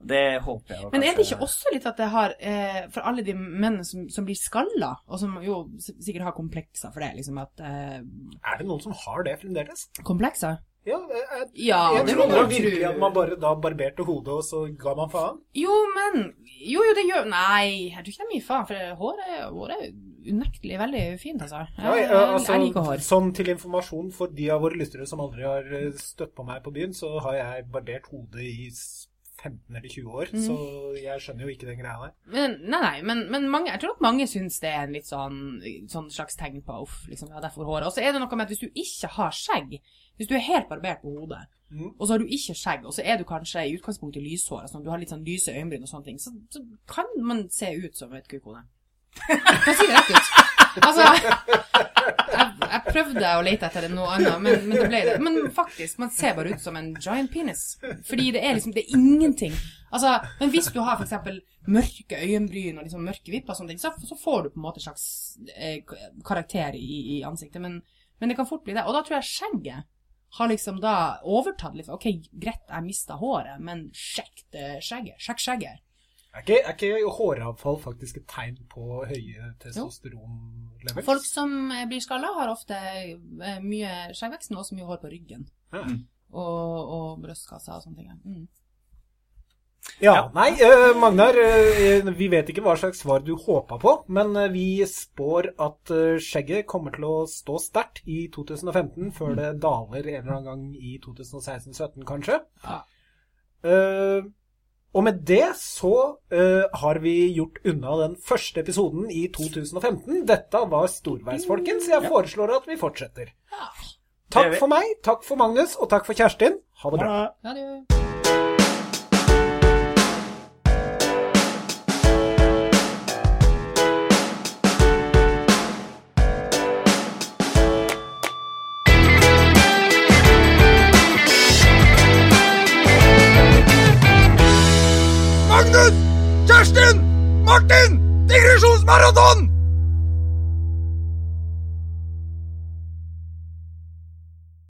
Det håper jeg jo Men er det ikke også litt at det har eh, For alle de mennene som, som blir skalla, og som jo sikkert har komplekser for det, liksom at eh, Er det noen som har det fremdeles? Komplekser? Ja, jeg, Ja, jeg det trodde virkelig at man bare da barberte hodet, og så ga man faen. Jo, men Jo, jo, det gjør Nei, jeg tror ikke det er mye faen, for håret, håret er unektelig veldig fint, altså. Jeg, Ja, altså, jeg liker hår. Sånn til informasjon for de av våre lyttere som aldri har eh, støtt på meg på byen, så har jeg barbert hodet i 15 eller 20 år, mm. så jeg skjønner jo ikke den greia der. Men, nei, nei, men, men mange, jeg tror nok mange syns det er en litt sånn, sånn slags tegn på uff, liksom, ja, derfor håret. Og så er det noe med at hvis du ikke har skjegg, hvis du er helt barbert på hodet, mm. og så har du ikke skjegg, og så er du kanskje i utgangspunktet lyshår, sånn, du har litt sånn lyse øyenbryn og sånne ting, så, så kan man se ut som et kukhode. Hva (laughs) sier det rett ut. Altså, jeg, jeg prøvde å lete etter noe annet, men, men det ble det. Men faktisk, man ser bare ut som en giant penis. Fordi det er liksom, det er ingenting. Altså, men hvis du har for eksempel mørke øyenbryn og liksom mørke vipper og sånne ting, så, så får du på en måte slags eh, karakter i, i ansiktet. Men, men det kan fort bli det. Og da tror jeg skjegget har liksom da overtatt litt. Ok, greit, jeg mista håret, men sjekk det skjegget. Sjekk skjegget. Er ikke, er ikke håravfall faktisk et tegn på høye testosteronlevel? Folk som eh, blir skalla, har ofte eh, mye skjeggvekst, men også mye hår på ryggen. Ja. Og, og brystkassa og sånne ting. Mm. Ja, nei, eh, Magnar, eh, vi vet ikke hva slags svar du håpa på, men vi spår at skjegget kommer til å stå sterkt i 2015, før det daler en eller annen gang i 2016-17, kanskje. Ja. Eh, og med det så uh, har vi gjort unna den første episoden i 2015. Dette var Storveis, folkens. Jeg foreslår at vi fortsetter. Takk for meg, takk for Magnus, og takk for Kjerstin. Ha det bra. Ha det gjør